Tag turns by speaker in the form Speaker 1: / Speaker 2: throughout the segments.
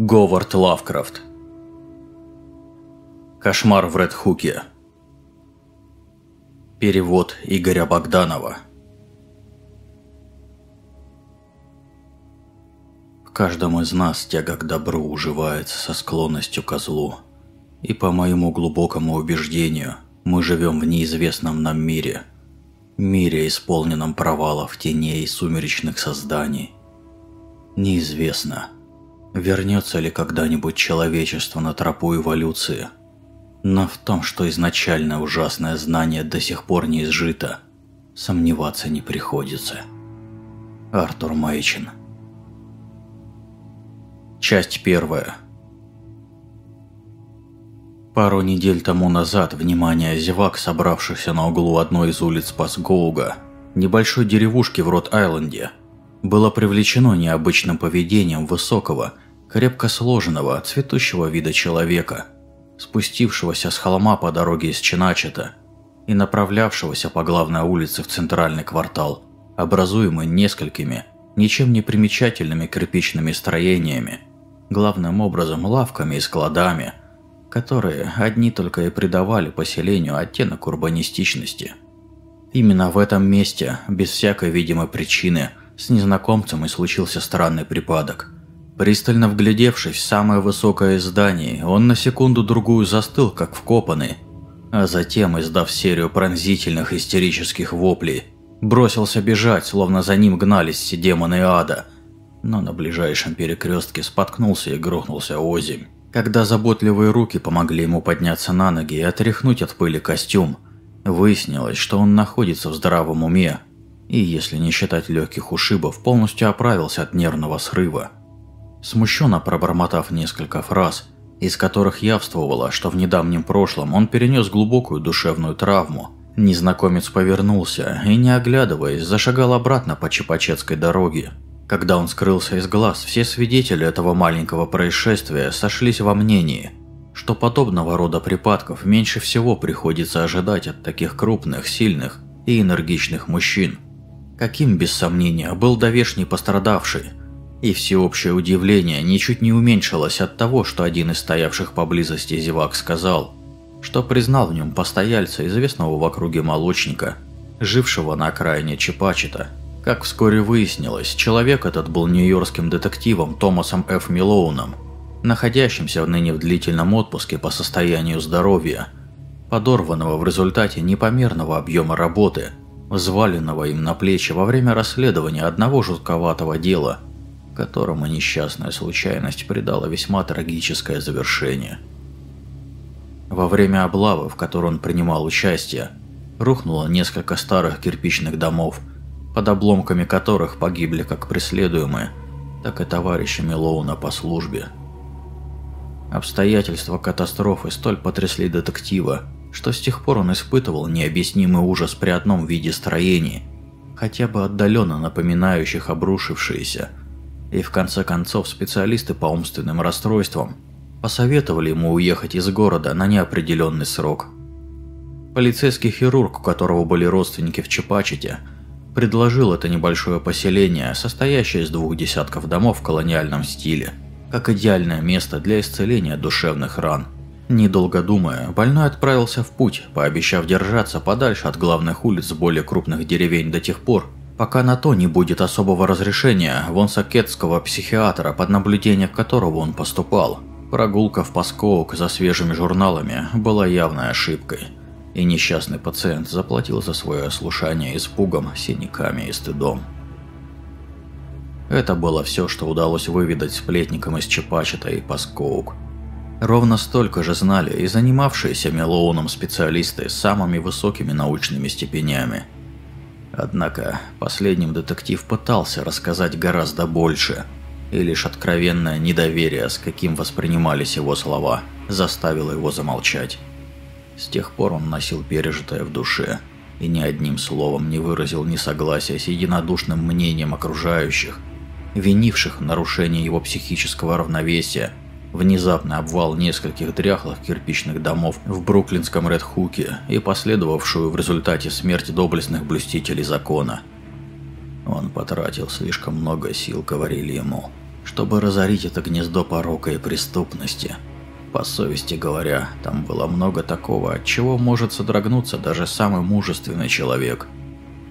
Speaker 1: Говард Лавкрафт Кошмар в Редхуке Перевод Игоря Богданова В каждом из нас тяга к добру уживается со склонностью ко злу. И по моему глубокому убеждению, мы живем в неизвестном нам мире. Мире, исполненном провалов, теней и сумеречных созданий. Неизвестно, Вернется ли когда-нибудь человечество на тропу эволюции? Но в том, что изначальное ужасное знание до сих пор не изжито, сомневаться не приходится. Артур Мэйчин Часть первая Пару недель тому назад внимание зевак, собравшихся на углу одной из улиц Пасгоуга, небольшой деревушки в Рот-Айленде, было привлечено необычным поведением высокого, крепко сложенного, цветущего вида человека, спустившегося с холма по дороге из Чиначета и направлявшегося по главной улице в центральный квартал, образуемый несколькими, ничем не примечательными кирпичными строениями, главным образом лавками и складами, которые одни только и придавали поселению оттенок урбанистичности. Именно в этом месте, без всякой видимой причины, с незнакомцем и случился странный припадок. Пристально вглядевшись в самое высокое здание, он на секунду-другую застыл, как вкопанный, а затем, издав серию пронзительных истерических воплей, бросился бежать, словно за ним гнались все демоны ада, но на ближайшем перекрестке споткнулся и грохнулся озимь. Когда заботливые руки помогли ему подняться на ноги и отряхнуть от пыли костюм, выяснилось, что он находится в здравом уме и, если не считать легких ушибов, полностью оправился от нервного срыва. Смущенно пробормотав несколько фраз, из которых явствовало, что в недавнем прошлом он перенес глубокую душевную травму, незнакомец повернулся и, не оглядываясь, зашагал обратно по Чепачетской дороге. Когда он скрылся из глаз, все свидетели этого маленького происшествия сошлись во мнении, что подобного рода припадков меньше всего приходится ожидать от таких крупных, сильных и энергичных мужчин – каким, без сомнения, был довешний пострадавший. И всеобщее удивление ничуть не уменьшилось от того, что один из стоявших поблизости зевак сказал, что признал в нем постояльца, известного в округе молочника, жившего на окраине Чепачета. Как вскоре выяснилось, человек этот был нью-йоркским детективом Томасом Ф. Милоуном, находящимся ныне в длительном отпуске по состоянию здоровья, подорванного в результате непомерного объема работы – взваленного им на плечи во время расследования одного жутковатого дела, которому несчастная случайность придала весьма трагическое завершение. Во время облавы, в которой он принимал участие, рухнуло несколько старых кирпичных домов, под обломками которых погибли как преследуемые, так и товарищи Милоуна по службе. Обстоятельства катастрофы столь потрясли детектива, что с тех пор он испытывал необъяснимый ужас при одном виде строений, хотя бы отдаленно напоминающих обрушившиеся. И в конце концов специалисты по умственным расстройствам посоветовали ему уехать из города на неопределенный срок. Полицейский хирург, у которого были родственники в Чепачете, предложил это небольшое поселение, состоящее из двух десятков домов в колониальном стиле, как идеальное место для исцеления душевных ран – Недолго думая, больной отправился в путь, пообещав держаться подальше от главных улиц более крупных деревень до тех пор, пока на то не будет особого разрешения вонсакетского психиатра, под наблюдение которого он поступал. Прогулка в Паскоук за свежими журналами была явной ошибкой, и несчастный пациент заплатил за свое ослушание испугом, синяками и стыдом. Это было все, что удалось выведать сплетникам из Чепачета и Паскоук – Ровно столько же знали и занимавшиеся Мелоуном специалисты с самыми высокими научными степенями. Однако последним детектив пытался рассказать гораздо больше, и лишь откровенное недоверие, с каким воспринимались его слова, заставило его замолчать. С тех пор он носил пережитое в душе и ни одним словом не выразил несогласия с единодушным мнением окружающих, винивших в нарушении его психического равновесия – Внезапный обвал нескольких дряхлых кирпичных домов в бруклинском Редхуке и последовавшую в результате смерть доблестных блюстителей закона. Он потратил слишком много сил, говорили ему, чтобы разорить это гнездо порока и преступности. По совести говоря, там было много такого, от чего может содрогнуться даже самый мужественный человек.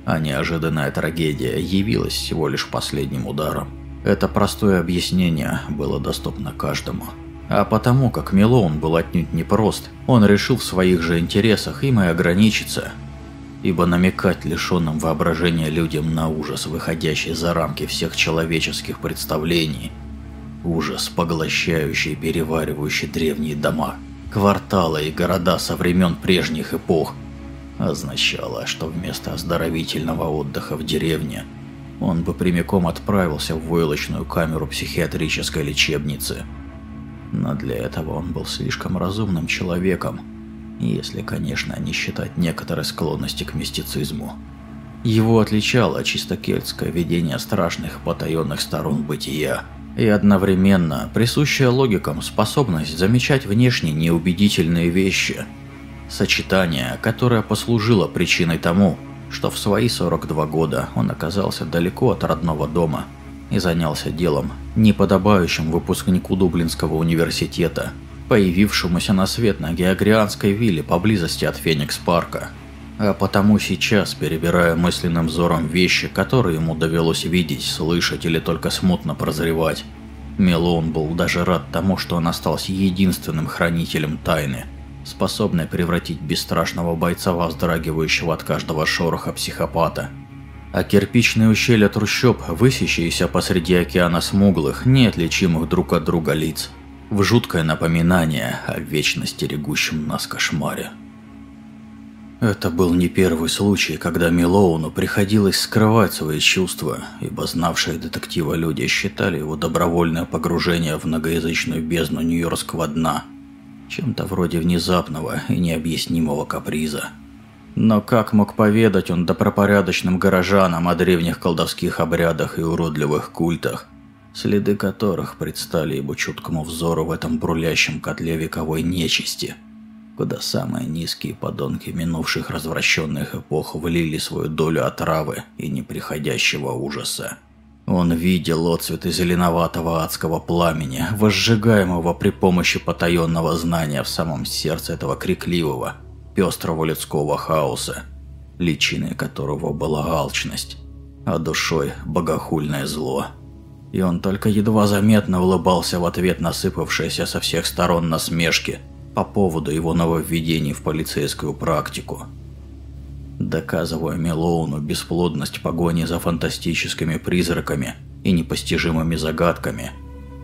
Speaker 1: А неожиданная трагедия явилась всего лишь последним ударом. Это простое объяснение было доступно каждому. А потому как Милоун был отнюдь непрост, он решил в своих же интересах им и ограничиться. Ибо намекать лишенным воображения людям на ужас, выходящий за рамки всех человеческих представлений – Ужас, поглощающий и переваривающий древние дома, кварталы и города со времен прежних эпох, означало, что вместо оздоровительного отдыха в деревне он бы прямиком отправился в войлочную камеру психиатрической лечебницы. Но для этого он был слишком разумным человеком, если, конечно, не считать некоторой склонности к мистицизму. Его отличало чисто кельтское видение страшных потаенных сторон бытия – и одновременно присущая логикам способность замечать внешне неубедительные вещи. Сочетание, которое послужило причиной тому, что в свои 42 года он оказался далеко от родного дома и занялся делом, неподобающим выпускнику Дублинского университета, появившемуся на свет на Геогрианской вилле поблизости от Феникс-парка. А потому сейчас, перебирая мысленным взором вещи, которые ему довелось видеть, слышать или только смутно прозревать, Мелоун был даже рад тому, что он остался единственным хранителем тайны, способной превратить бесстрашного бойца во вздрагивающего от каждого шороха психопата. А кирпичные ущелья трущоб, высящиеся посреди океана смуглых, неотличимых друг от друга лиц, в жуткое напоминание о вечно стерегущем нас кошмаре. Это был не первый случай, когда Милоуну приходилось скрывать свои чувства, ибо знавшие детектива люди считали его добровольное погружение в многоязычную бездну нью-йоркского дна чем-то вроде внезапного и необъяснимого каприза. Но как мог поведать он добропорядочным горожанам о древних колдовских обрядах и уродливых культах, следы которых предстали его чуткому взору в этом брулящем котле вековой нечисти – куда самые низкие подонки минувших развращенных эпох влили свою долю отравы и неприходящего ужаса. Он видел отцветы зеленоватого адского пламени, возжигаемого при помощи потаенного знания в самом сердце этого крикливого, пестрого людского хаоса, личиной которого была алчность, а душой – богохульное зло. И он только едва заметно улыбался в ответ на сыпавшиеся со всех сторон насмешки – по поводу его нововведений в полицейскую практику. Доказывая Мелоуну бесплодность погони за фантастическими призраками и непостижимыми загадками,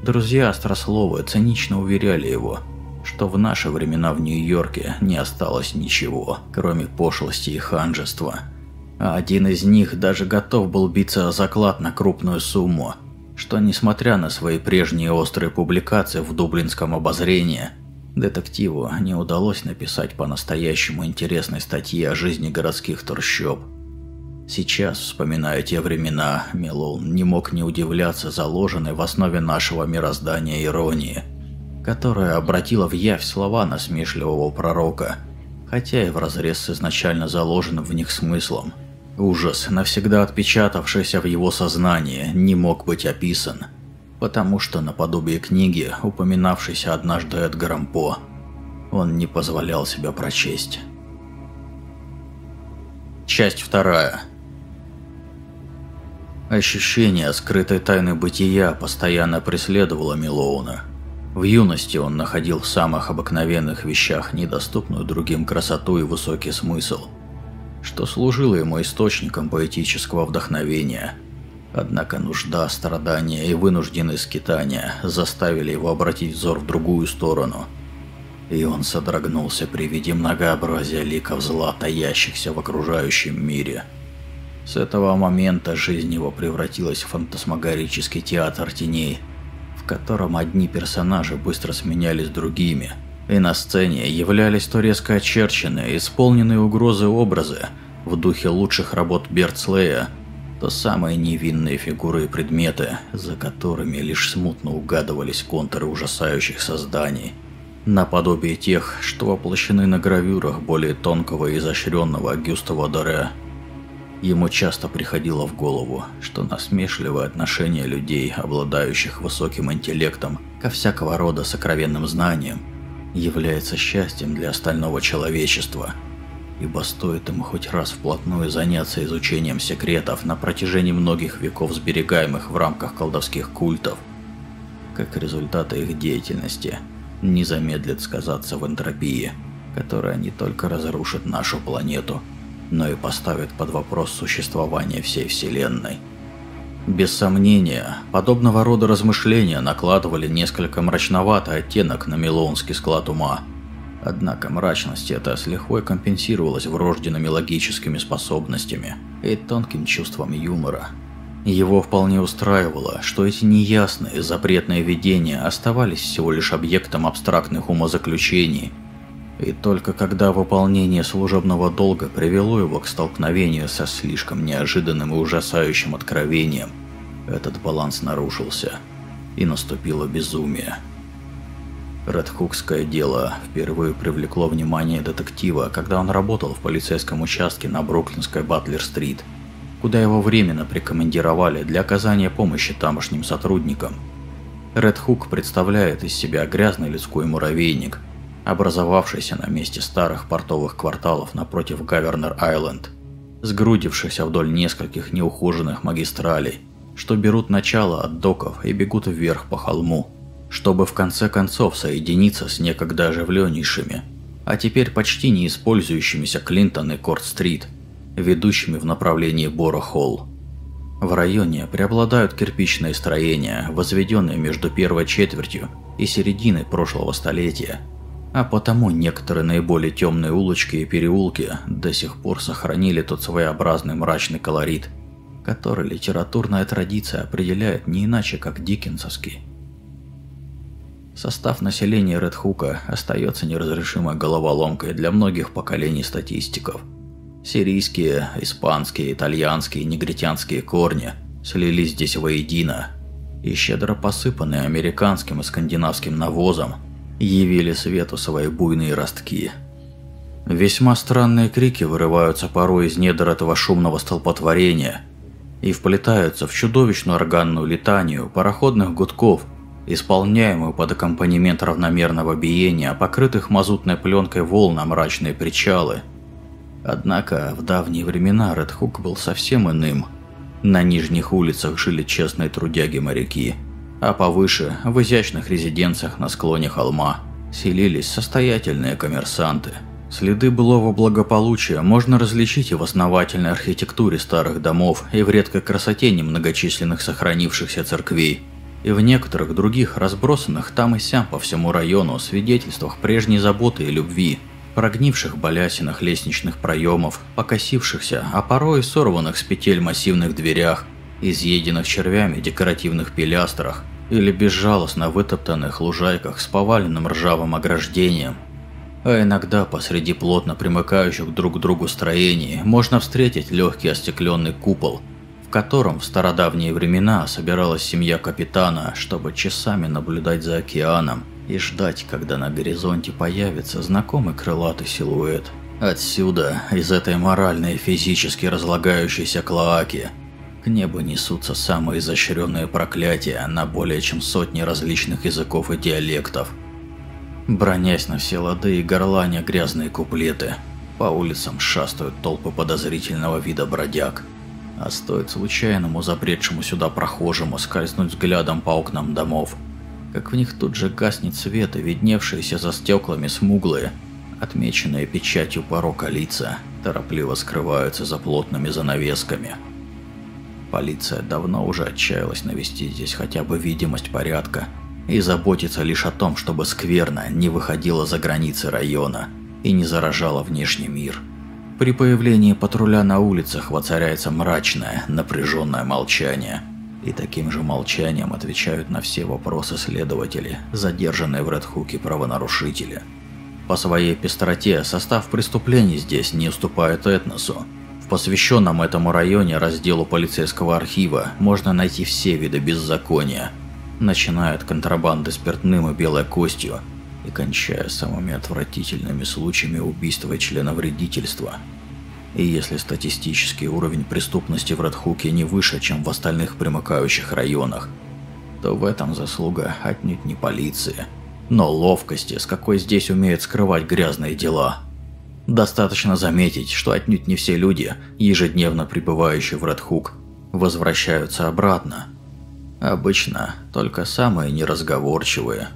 Speaker 1: друзья Острословы цинично уверяли его, что в наши времена в Нью-Йорке не осталось ничего, кроме пошлости и ханжества. А один из них даже готов был биться о заклад на крупную сумму, что, несмотря на свои прежние острые публикации в Дублинском обозрении, Детективу не удалось написать по-настоящему интересной статьи о жизни городских трущоб. Сейчас, вспоминая те времена, Мелоун не мог не удивляться заложенной в основе нашего мироздания иронии, которая обратила в явь слова насмешливого пророка, хотя и вразрез с изначально заложенным в них смыслом. Ужас, навсегда отпечатавшийся в его сознании, не мог быть описан – потому что наподобие книги, упоминавшейся однажды Эдгаром По, он не позволял себя прочесть. Часть вторая. Ощущение скрытой тайны бытия постоянно преследовало Милоуна. В юности он находил в самых обыкновенных вещах недоступную другим красоту и высокий смысл, что служило ему источником поэтического вдохновения – Однако нужда, страдания и вынужденные скитания заставили его обратить взор в другую сторону. И он содрогнулся при виде многообразия ликов зла, таящихся в окружающем мире. С этого момента жизнь его превратилась в фантасмагорический театр теней, в котором одни персонажи быстро сменялись другими, и на сцене являлись то резко очерченные, исполненные угрозы образы в духе лучших работ Бертслея – то самые невинные фигуры и предметы, за которыми лишь смутно угадывались контуры ужасающих созданий, наподобие тех, что воплощены на гравюрах более тонкого и изощренного Гюстава Доре. Ему часто приходило в голову, что насмешливое отношение людей, обладающих высоким интеллектом, ко всякого рода сокровенным знаниям, является счастьем для остального человечества. Ибо стоит ему хоть раз вплотную заняться изучением секретов на протяжении многих веков сберегаемых в рамках колдовских культов, как результаты их деятельности не замедлит сказаться в энтропии, которая не только разрушит нашу планету – но и поставит под вопрос существование всей Вселенной. Без сомнения, подобного рода размышления накладывали несколько мрачноватый оттенок на милонский склад ума. Однако мрачность эта с лихвой компенсировалась врожденными логическими способностями и тонким чувством юмора. Его вполне устраивало, что эти неясные, запретные видения оставались всего лишь объектом абстрактных умозаключений – и только когда выполнение служебного долга привело его к столкновению со слишком неожиданным и ужасающим откровением, этот баланс нарушился, и наступило безумие. Редхукское дело впервые привлекло внимание детектива, когда он работал в полицейском участке на Бруклинской Батлер-стрит, куда его временно прикомандировали для оказания помощи тамошним сотрудникам. Редхук представляет из себя грязный людской муравейник – образовавшийся на месте старых портовых кварталов напротив Гавернер-Айленд, сгрудившийся вдоль нескольких неухоженных магистралей, что берут начало от доков и бегут вверх по холму, чтобы в конце концов соединиться с некогда оживленнейшими, а теперь почти не использующимися Клинтон и Корт-стрит, ведущими в направлении Бора-Холл. В районе преобладают кирпичные строения, возведенные между первой четвертью и серединой прошлого столетия – а потому некоторые наиболее темные улочки и переулки до сих пор сохранили тот своеобразный мрачный колорит, который литературная традиция определяет не иначе, как диккенсовский. Состав населения Редхука остается неразрешимой головоломкой для многих поколений статистиков. Сирийские, испанские, итальянские, негритянские корни слились здесь воедино, и щедро посыпанные американским и скандинавским навозом – явили свету свои буйные ростки. Весьма странные крики вырываются порой из недр этого шумного столпотворения и вплетаются в чудовищную органную летанию пароходных гудков, исполняемую под аккомпанемент равномерного биения, покрытых мазутной пленкой волн на мрачные причалы. Однако в давние времена Редхук был совсем иным. На нижних улицах жили честные трудяги-моряки – а повыше, в изящных резиденциях на склоне холма, селились состоятельные коммерсанты. Следы былого благополучия можно различить и в основательной архитектуре старых домов, и в редкой красоте немногочисленных сохранившихся церквей, и в некоторых других разбросанных там и сям по всему району свидетельствах прежней заботы и любви, прогнивших балясинах лестничных проемов, покосившихся, а порой сорванных с петель массивных дверях, изъеденных червями декоративных пилястрах, или безжалостно вытоптанных лужайках с поваленным ржавым ограждением. А иногда посреди плотно примыкающих друг к другу строений можно встретить легкий остекленный купол, котором в стародавние времена собиралась семья капитана, чтобы часами наблюдать за океаном и ждать, когда на горизонте появится знакомый крылатый силуэт. Отсюда, из этой моральной и физически разлагающейся клоаки – к небу несутся самые изощренные проклятия на более чем сотни различных языков и диалектов. Бронясь на все лады и горланя грязные куплеты, по улицам шастают толпы подозрительного вида бродяг. А стоит случайному забредшему сюда прохожему скользнуть взглядом по окнам домов, как в них тут же гаснет свет и видневшиеся за стеклами смуглые, отмеченные печатью порока лица, торопливо скрываются за плотными занавесками – Полиция давно уже отчаялась навести здесь хотя бы видимость порядка и заботится лишь о том, чтобы скверно не выходила за границы района и не заражала внешний мир. При появлении патруля на улицах воцаряется мрачное, напряженное молчание. И таким же молчанием отвечают на все вопросы следователи, задержанные в Редхуке правонарушители. По своей пестроте состав преступлений здесь не уступает этносу, в посвященном этому районе разделу полицейского архива можно найти все виды беззакония, начиная от контрабанды спиртным и белой костью и кончая самыми отвратительными случаями убийства и членовредительства. И если статистический уровень преступности в Редхуке не выше, чем в остальных примыкающих районах, то в этом заслуга отнюдь не полиции, но ловкости, с какой здесь умеют скрывать грязные дела. Достаточно заметить, что отнюдь не все люди, ежедневно пребывающие в Редхук, возвращаются обратно. Обычно только самые неразговорчивые.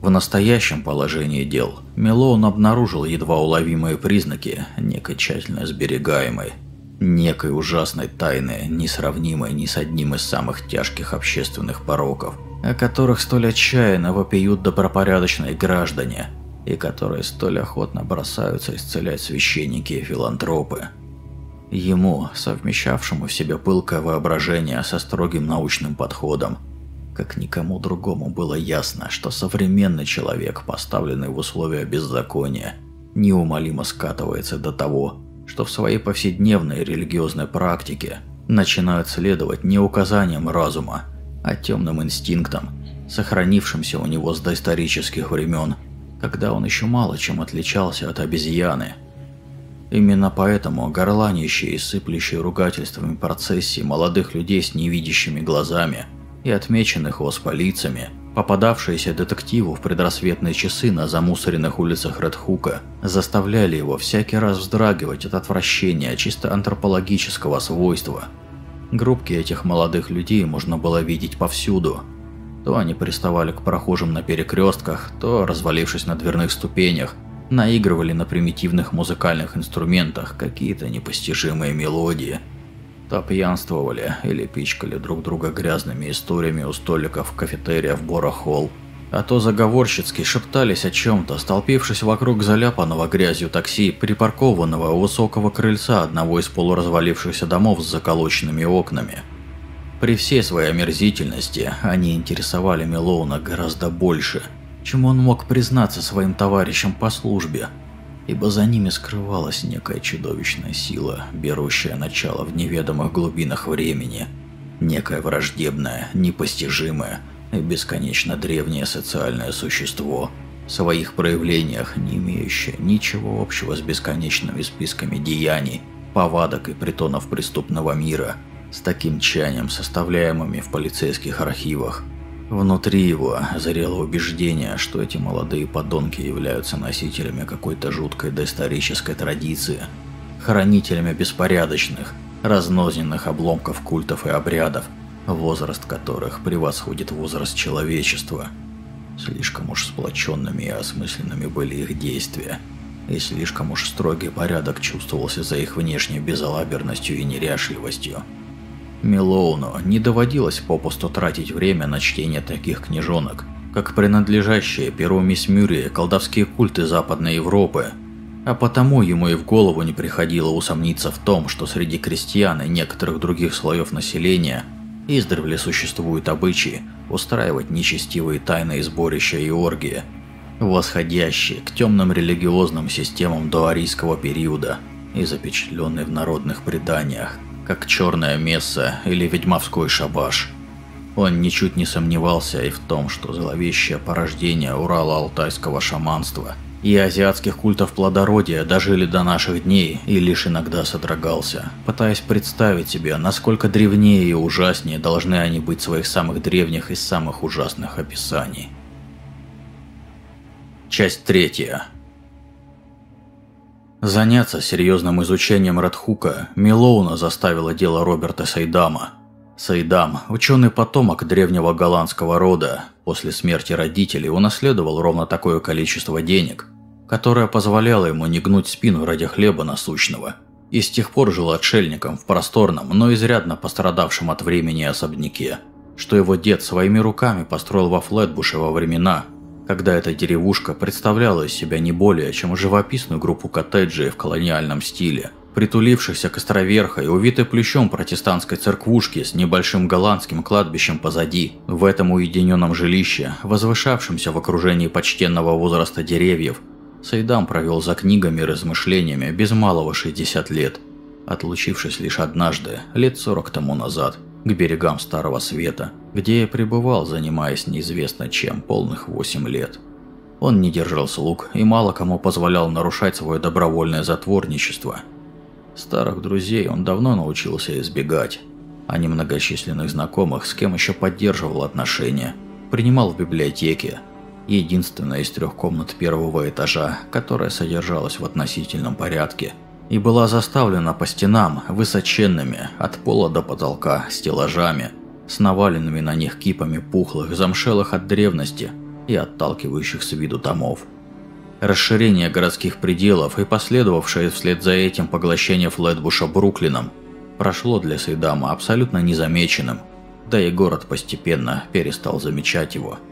Speaker 1: В настоящем положении дел Мелоун обнаружил едва уловимые признаки некой тщательно сберегаемой, некой ужасной тайны, несравнимой ни с одним из самых тяжких общественных пороков, о которых столь отчаянно вопиют добропорядочные граждане и которые столь охотно бросаются исцелять священники и филантропы. Ему, совмещавшему в себе пылкое воображение со строгим научным подходом, как никому другому было ясно, что современный человек, поставленный в условия беззакония, неумолимо скатывается до того, что в своей повседневной религиозной практике начинают следовать не указаниям разума, а темным инстинктам, сохранившимся у него с доисторических времен, когда он еще мало чем отличался от обезьяны. Именно поэтому горланищие и сыплющие ругательствами процессии молодых людей с невидящими глазами и отмеченных воспалицами Попадавшиеся детективу в предрассветные часы на замусоренных улицах Редхука заставляли его всякий раз вздрагивать от отвращения чисто антропологического свойства. Группки этих молодых людей можно было видеть повсюду. То они приставали к прохожим на перекрестках, то, развалившись на дверных ступенях, наигрывали на примитивных музыкальных инструментах какие-то непостижимые мелодии – то пьянствовали или пичкали друг друга грязными историями у столиков кафетерия в Бора-Холл, а то заговорщицки шептались о чем-то, столпившись вокруг заляпанного грязью такси, припаркованного у высокого крыльца одного из полуразвалившихся домов с заколоченными окнами. При всей своей омерзительности они интересовали Мелоуна гораздо больше, чем он мог признаться своим товарищам по службе – ибо за ними скрывалась некая чудовищная сила, берущая начало в неведомых глубинах времени. Некое враждебное, непостижимое и бесконечно древнее социальное существо, в своих проявлениях не имеющее ничего общего с бесконечными списками деяний, повадок и притонов преступного мира, с таким чаянием, составляемыми в полицейских архивах – Внутри его зрело убеждение, что эти молодые подонки являются носителями какой-то жуткой доисторической традиции, хранителями беспорядочных, разнозненных обломков культов и обрядов, возраст которых превосходит возраст человечества. Слишком уж сплоченными и осмысленными были их действия, и слишком уж строгий порядок чувствовался за их внешней безалаберностью и неряшливостью. Милоуну не доводилось попусту тратить время на чтение таких книжонок, как принадлежащие перу мисс Мюррей колдовские культы Западной Европы, а потому ему и в голову не приходило усомниться в том, что среди крестьян и некоторых других слоев населения издревле существуют обычаи устраивать нечестивые тайные сборища и оргии, восходящие к темным религиозным системам доарийского периода и запечатленные в народных преданиях как черная месса или ведьмовской шабаш. Он ничуть не сомневался и в том, что зловещее порождение Урала-Алтайского шаманства и азиатских культов плодородия дожили до наших дней и лишь иногда содрогался, пытаясь представить себе, насколько древнее и ужаснее должны они быть своих самых древних и самых ужасных описаний. Часть третья. Заняться серьезным изучением Радхука Милоуна заставило дело Роберта Сайдама. Сайдам, ученый потомок древнего голландского рода, после смерти родителей унаследовал ровно такое количество денег, которое позволяло ему не гнуть спину ради хлеба насущного, и с тех пор жил отшельником в просторном, но изрядно пострадавшем от времени особняке, что его дед своими руками построил во Флетбуше во времена, когда эта деревушка представляла из себя не более, чем живописную группу коттеджей в колониальном стиле, притулившихся к островерхой, увитой плющом протестантской церквушки с небольшим голландским кладбищем позади. В этом уединенном жилище, возвышавшемся в окружении почтенного возраста деревьев, Сайдам провел за книгами и размышлениями без малого 60 лет, отлучившись лишь однажды, лет 40 тому назад – к берегам Старого Света, где я пребывал, занимаясь неизвестно чем полных восемь лет. Он не держал слуг и мало кому позволял нарушать свое добровольное затворничество. Старых друзей он давно научился избегать, а немногочисленных знакомых, с кем еще поддерживал отношения, принимал в библиотеке, единственная из трех комнат первого этажа, которая содержалась в относительном порядке и была заставлена по стенам высоченными от пола до потолка стеллажами с наваленными на них кипами пухлых, замшелых от древности и отталкивающих с виду томов. Расширение городских пределов и последовавшее вслед за этим поглощение Флетбуша Бруклином прошло для Сейдама абсолютно незамеченным, да и город постепенно перестал замечать его –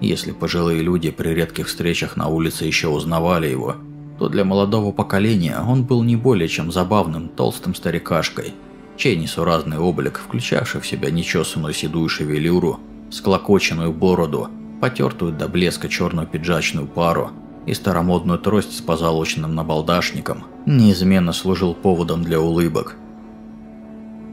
Speaker 1: если пожилые люди при редких встречах на улице еще узнавали его, то для молодого поколения он был не более чем забавным толстым старикашкой, чей несуразный облик, включавший в себя нечесанную седую шевелюру, склокоченную бороду, потертую до блеска черную пиджачную пару и старомодную трость с позолоченным набалдашником, неизменно служил поводом для улыбок –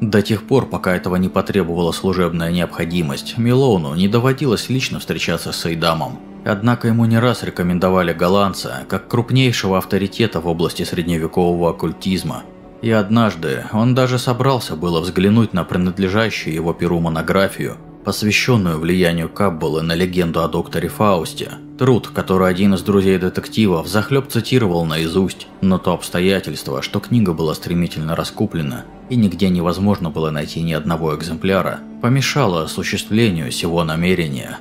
Speaker 1: до тех пор, пока этого не потребовала служебная необходимость, Милоуну не доводилось лично встречаться с Эйдамом. Однако ему не раз рекомендовали голландца как крупнейшего авторитета в области средневекового оккультизма. И однажды он даже собрался было взглянуть на принадлежащую его перу монографию, посвященную влиянию Каббалы на легенду о докторе Фаусте. Труд, который один из друзей детектива взахлеб цитировал наизусть, но то обстоятельство, что книга была стремительно раскуплена, и нигде невозможно было найти ни одного экземпляра, помешало осуществлению сего намерения.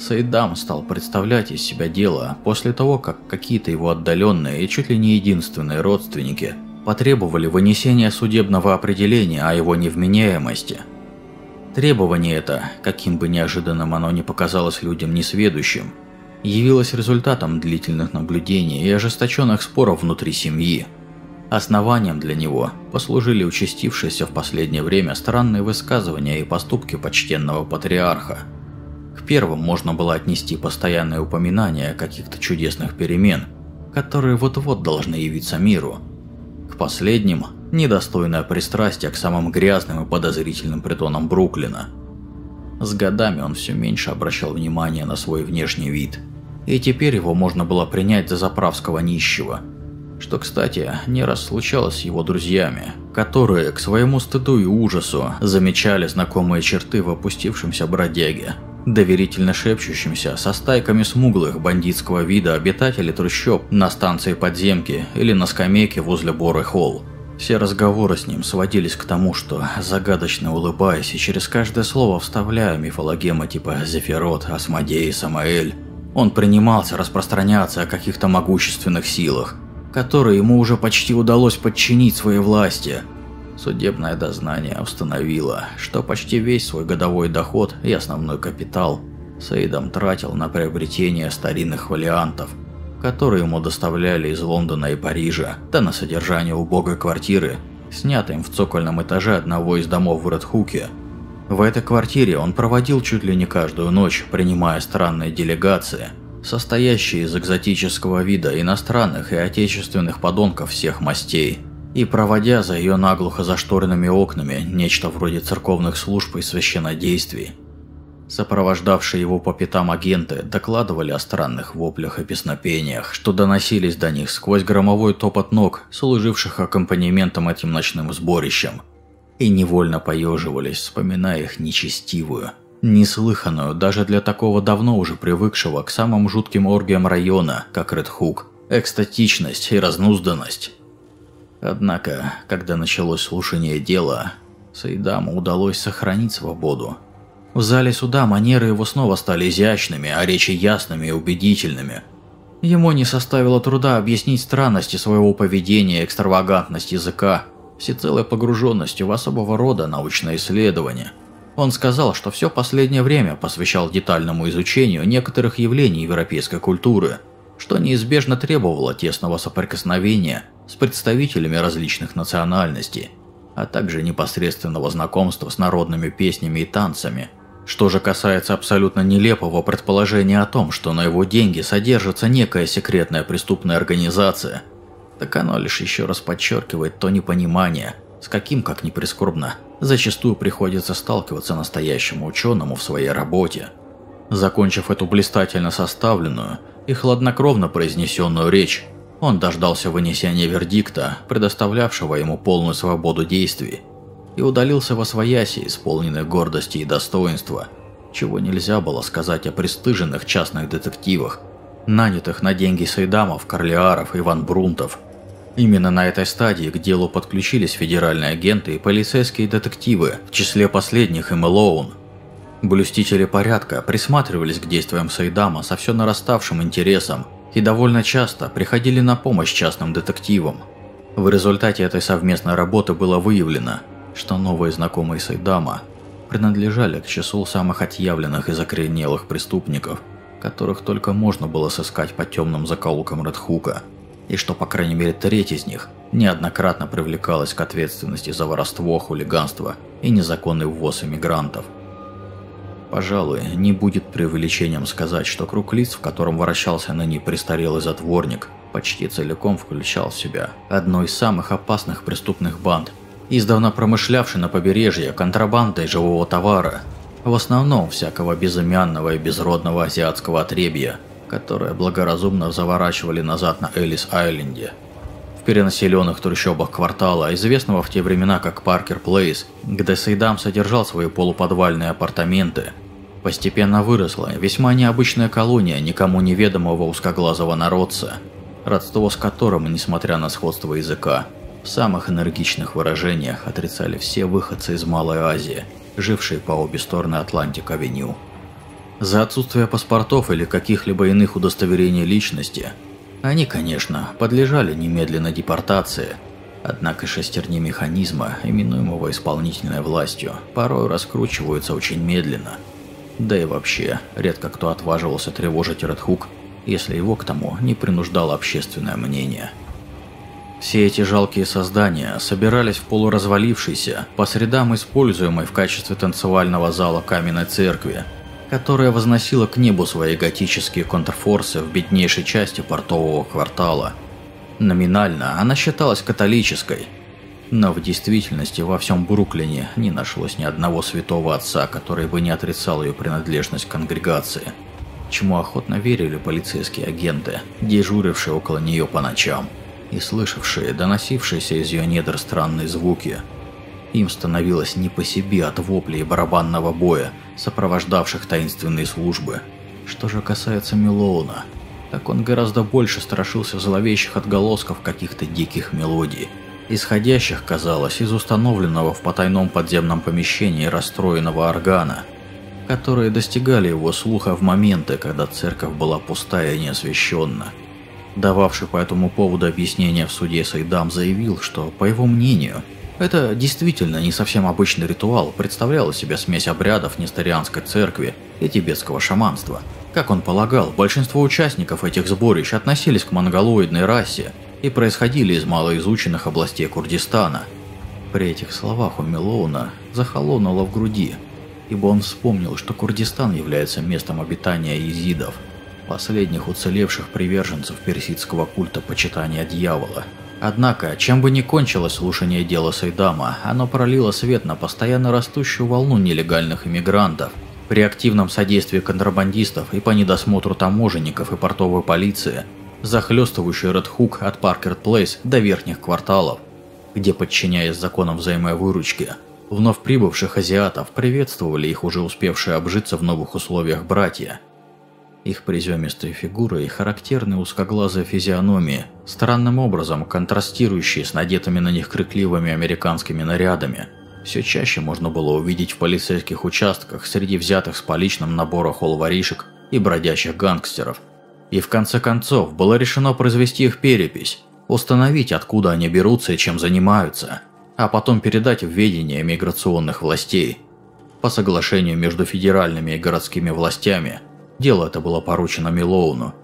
Speaker 1: Саидам стал представлять из себя дело после того, как какие-то его отдаленные и чуть ли не единственные родственники потребовали вынесения судебного определения о его невменяемости – Требование это, каким бы неожиданным оно ни показалось людям несведущим, явилось результатом длительных наблюдений и ожесточенных споров внутри семьи. Основанием для него послужили участившиеся в последнее время странные высказывания и поступки почтенного патриарха. К первым можно было отнести постоянное упоминание каких-то чудесных перемен, которые вот-вот должны явиться миру. К последним недостойное пристрастие к самым грязным и подозрительным притонам Бруклина. С годами он все меньше обращал внимание на свой внешний вид, и теперь его можно было принять за заправского нищего, что, кстати, не раз случалось с его друзьями, которые, к своему стыду и ужасу, замечали знакомые черты в опустившемся бродяге, доверительно шепчущимся со стайками смуглых бандитского вида обитателей трущоб на станции подземки или на скамейке возле Боры Холл. Все разговоры с ним сводились к тому, что, загадочно улыбаясь и через каждое слово вставляя мифологемы типа Зефирот, Асмодей, Самаэль, он принимался распространяться о каких-то могущественных силах, которые ему уже почти удалось подчинить своей власти. Судебное дознание установило, что почти весь свой годовой доход и основной капитал Саидом тратил на приобретение старинных валиантов – которые ему доставляли из Лондона и Парижа, да на содержание убогой квартиры, снятой в цокольном этаже одного из домов в Редхуке. В этой квартире он проводил чуть ли не каждую ночь, принимая странные делегации, состоящие из экзотического вида иностранных и отечественных подонков всех мастей, и проводя за ее наглухо зашторенными окнами нечто вроде церковных служб и священнодействий. Сопровождавшие его по пятам агенты докладывали о странных воплях и песнопениях, что доносились до них сквозь громовой топот ног, служивших аккомпанементом этим ночным сборищем. И невольно поеживались, вспоминая их нечестивую, неслыханную даже для такого давно уже привыкшего к самым жутким оргиям района, как Редхук, экстатичность и разнузданность. Однако, когда началось слушание дела, Сайдаму удалось сохранить свободу в зале суда манеры его снова стали изящными, а речи ясными и убедительными. Ему не составило труда объяснить странности своего поведения и экстравагантность языка, всецелой погруженностью в особого рода научное исследование. Он сказал, что все последнее время посвящал детальному изучению некоторых явлений европейской культуры, что неизбежно требовало тесного соприкосновения с представителями различных национальностей, а также непосредственного знакомства с народными песнями и танцами – что же касается абсолютно нелепого предположения о том, что на его деньги содержится некая секретная преступная организация, так оно лишь еще раз подчеркивает то непонимание, с каким, как ни прискорбно, зачастую приходится сталкиваться настоящему ученому в своей работе. Закончив эту блистательно составленную и хладнокровно произнесенную речь, Он дождался вынесения вердикта, предоставлявшего ему полную свободу действий, и удалился во свояси, исполненной гордости и достоинства, чего нельзя было сказать о пристыженных частных детективах, нанятых на деньги Сайдамов, Корлиаров и Ван Брунтов. Именно на этой стадии к делу подключились федеральные агенты и полицейские детективы, в числе последних и Мэлоун. Блюстители порядка присматривались к действиям Сайдама со все нараставшим интересом и довольно часто приходили на помощь частным детективам. В результате этой совместной работы было выявлено, что новые знакомые Сайдама принадлежали к числу самых отъявленных и закоренелых преступников, которых только можно было сыскать по темным закоулкам Редхука, и что по крайней мере треть из них неоднократно привлекалась к ответственности за воровство, хулиганство и незаконный ввоз иммигрантов – Пожалуй, не будет преувеличением сказать, что круг лиц, в котором вращался ныне престарелый затворник, почти целиком включал в себя одну из самых опасных преступных банд, издавна промышлявший на побережье контрабандой живого товара, в основном всякого безымянного и безродного азиатского отребья, которое благоразумно заворачивали назад на Элис-Айленде. В перенаселенных трущобах квартала, известного в те времена как Паркер Плейс, где Сейдам содержал свои полуподвальные апартаменты, Постепенно выросла весьма необычная колония никому неведомого узкоглазого народца, родство с которым, несмотря на сходство языка, в самых энергичных выражениях отрицали все выходцы из Малой Азии, жившие по обе стороны Атлантик-авеню. За отсутствие паспортов или каких-либо иных удостоверений личности они, конечно, подлежали немедленной депортации, однако шестерни механизма, именуемого исполнительной властью, порой раскручиваются очень медленно – да и вообще, редко кто отваживался тревожить Редхук, если его к тому не принуждало общественное мнение. Все эти жалкие создания собирались в полуразвалившейся, по средам используемой в качестве танцевального зала каменной церкви, которая возносила к небу свои готические контрфорсы в беднейшей части портового квартала. Номинально она считалась католической – но в действительности во всем Бруклине не нашлось ни одного святого отца, который бы не отрицал ее принадлежность к конгрегации, чему охотно верили полицейские агенты, дежурившие около нее по ночам и слышавшие доносившиеся из ее недр странные звуки. Им становилось не по себе от воплей барабанного боя, сопровождавших таинственные службы. Что же касается Милоуна, так он гораздо больше страшился зловещих отголосков каких-то диких мелодий – исходящих, казалось, из установленного в потайном подземном помещении расстроенного органа, которые достигали его слуха в моменты, когда церковь была пустая и неосвещенна. Дававший по этому поводу объяснение в суде Сайдам заявил, что, по его мнению, это действительно не совсем обычный ритуал, представлял из себя смесь обрядов несторианской церкви и тибетского шаманства. Как он полагал, большинство участников этих сборищ относились к монголоидной расе и происходили из малоизученных областей Курдистана. При этих словах у Милоуна захолонуло в груди, ибо он вспомнил, что Курдистан является местом обитания езидов, последних уцелевших приверженцев персидского культа почитания дьявола. Однако, чем бы ни кончилось слушание дела Сайдама, оно пролило свет на постоянно растущую волну нелегальных иммигрантов. При активном содействии контрабандистов и по недосмотру таможенников и портовой полиции – захлестывающий Редхук от Паркер Плейс до верхних кварталов, где, подчиняясь законам взаимовыручки, вновь прибывших азиатов приветствовали их уже успевшие обжиться в новых условиях братья. Их приземистые фигуры и характерные узкоглазые физиономии, странным образом контрастирующие с надетыми на них крикливыми американскими нарядами, все чаще можно было увидеть в полицейских участках среди взятых с поличным набора холворишек и бродячих гангстеров – и в конце концов было решено произвести их перепись, установить, откуда они берутся и чем занимаются, а потом передать в ведение миграционных властей. По соглашению между федеральными и городскими властями, дело это было поручено Милоуну.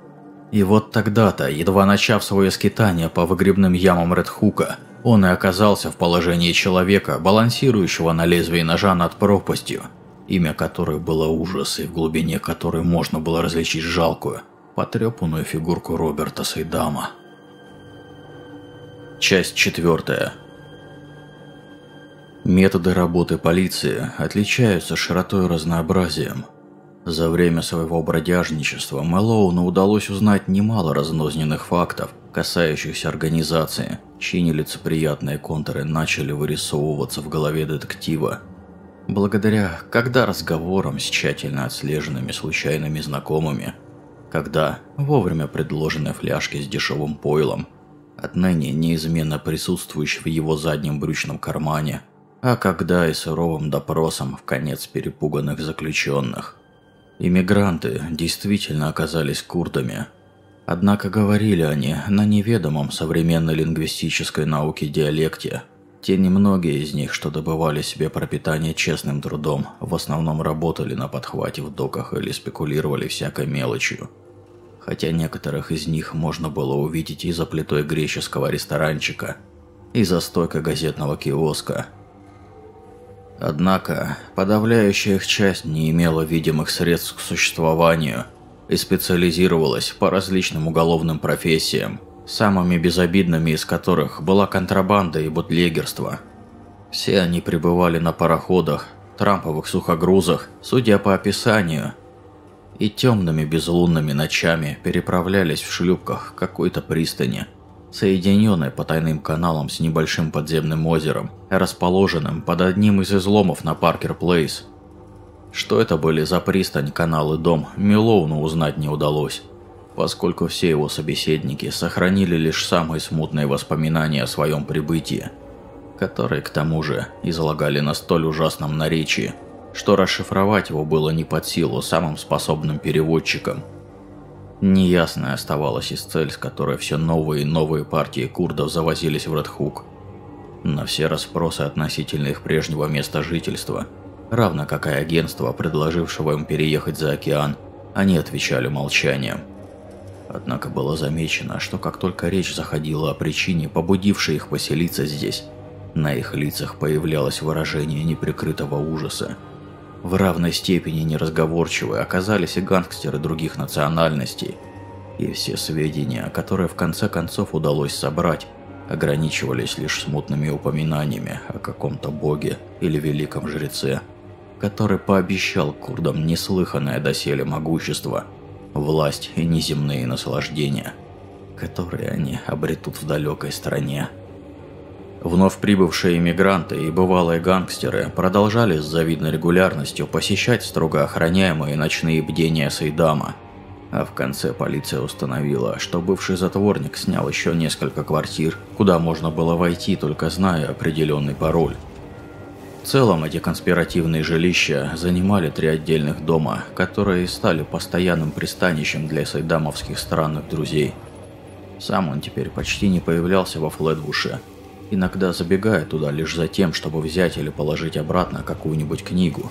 Speaker 1: И вот тогда-то, едва начав свое скитание по выгребным ямам Редхука, он и оказался в положении человека, балансирующего на лезвии ножа над пропастью, имя которой было ужас и в глубине которой можно было различить жалкую, потрепанную фигурку Роберта Сейдама. Часть четвертая. Методы работы полиции отличаются широтой и разнообразием. За время своего бродяжничества Мэлоуну удалось узнать немало разнозненных фактов, касающихся организации, чьи нелицеприятные контуры начали вырисовываться в голове детектива. Благодаря когда разговорам с тщательно отслеженными случайными знакомыми, когда вовремя предложенные фляжки с дешевым пойлом, отныне неизменно присутствующий в его заднем брючном кармане, а когда и суровым допросом в конец перепуганных заключенных. Иммигранты действительно оказались курдами – Однако говорили они на неведомом современной лингвистической науке диалекте. Те немногие из них, что добывали себе пропитание честным трудом, в основном работали на подхвате в доках или спекулировали всякой мелочью. Хотя некоторых из них можно было увидеть и за плитой греческого ресторанчика, и за стойкой газетного киоска. Однако, подавляющая их часть не имела видимых средств к существованию – и специализировалась по различным уголовным профессиям, самыми безобидными из которых была контрабанда и бутлегерство. Все они пребывали на пароходах, трамповых сухогрузах, судя по описанию, и темными безлунными ночами переправлялись в шлюпках какой-то пристани, соединенной по тайным каналам с небольшим подземным озером, расположенным под одним из изломов на Паркер Плейс – что это были за пристань, канал и дом, Милоуну узнать не удалось, поскольку все его собеседники сохранили лишь самые смутные воспоминания о своем прибытии, которые, к тому же, излагали на столь ужасном наречии, что расшифровать его было не под силу самым способным переводчикам. Неясной оставалась и цель, с которой все новые и новые партии курдов завозились в Редхук. На все расспросы относительно их прежнего места жительства – равно как и агентство, предложившего им переехать за океан, они отвечали молчанием. Однако было замечено, что как только речь заходила о причине, побудившей их поселиться здесь, на их лицах появлялось выражение неприкрытого ужаса. В равной степени неразговорчивые оказались и гангстеры других национальностей, и все сведения, которые в конце концов удалось собрать, ограничивались лишь смутными упоминаниями о каком-то боге или великом жреце – который пообещал курдам неслыханное доселе могущество, власть и неземные наслаждения, которые они обретут в далекой стране. Вновь прибывшие иммигранты и бывалые гангстеры продолжали с завидной регулярностью посещать строго охраняемые ночные бдения Сейдама. А в конце полиция установила, что бывший затворник снял еще несколько квартир, куда можно было войти, только зная определенный пароль. В целом эти конспиративные жилища занимали три отдельных дома, которые стали постоянным пристанищем для сайдамовских странных друзей. Сам он теперь почти не появлялся во Флетбуше, иногда забегая туда лишь за тем, чтобы взять или положить обратно какую-нибудь книгу.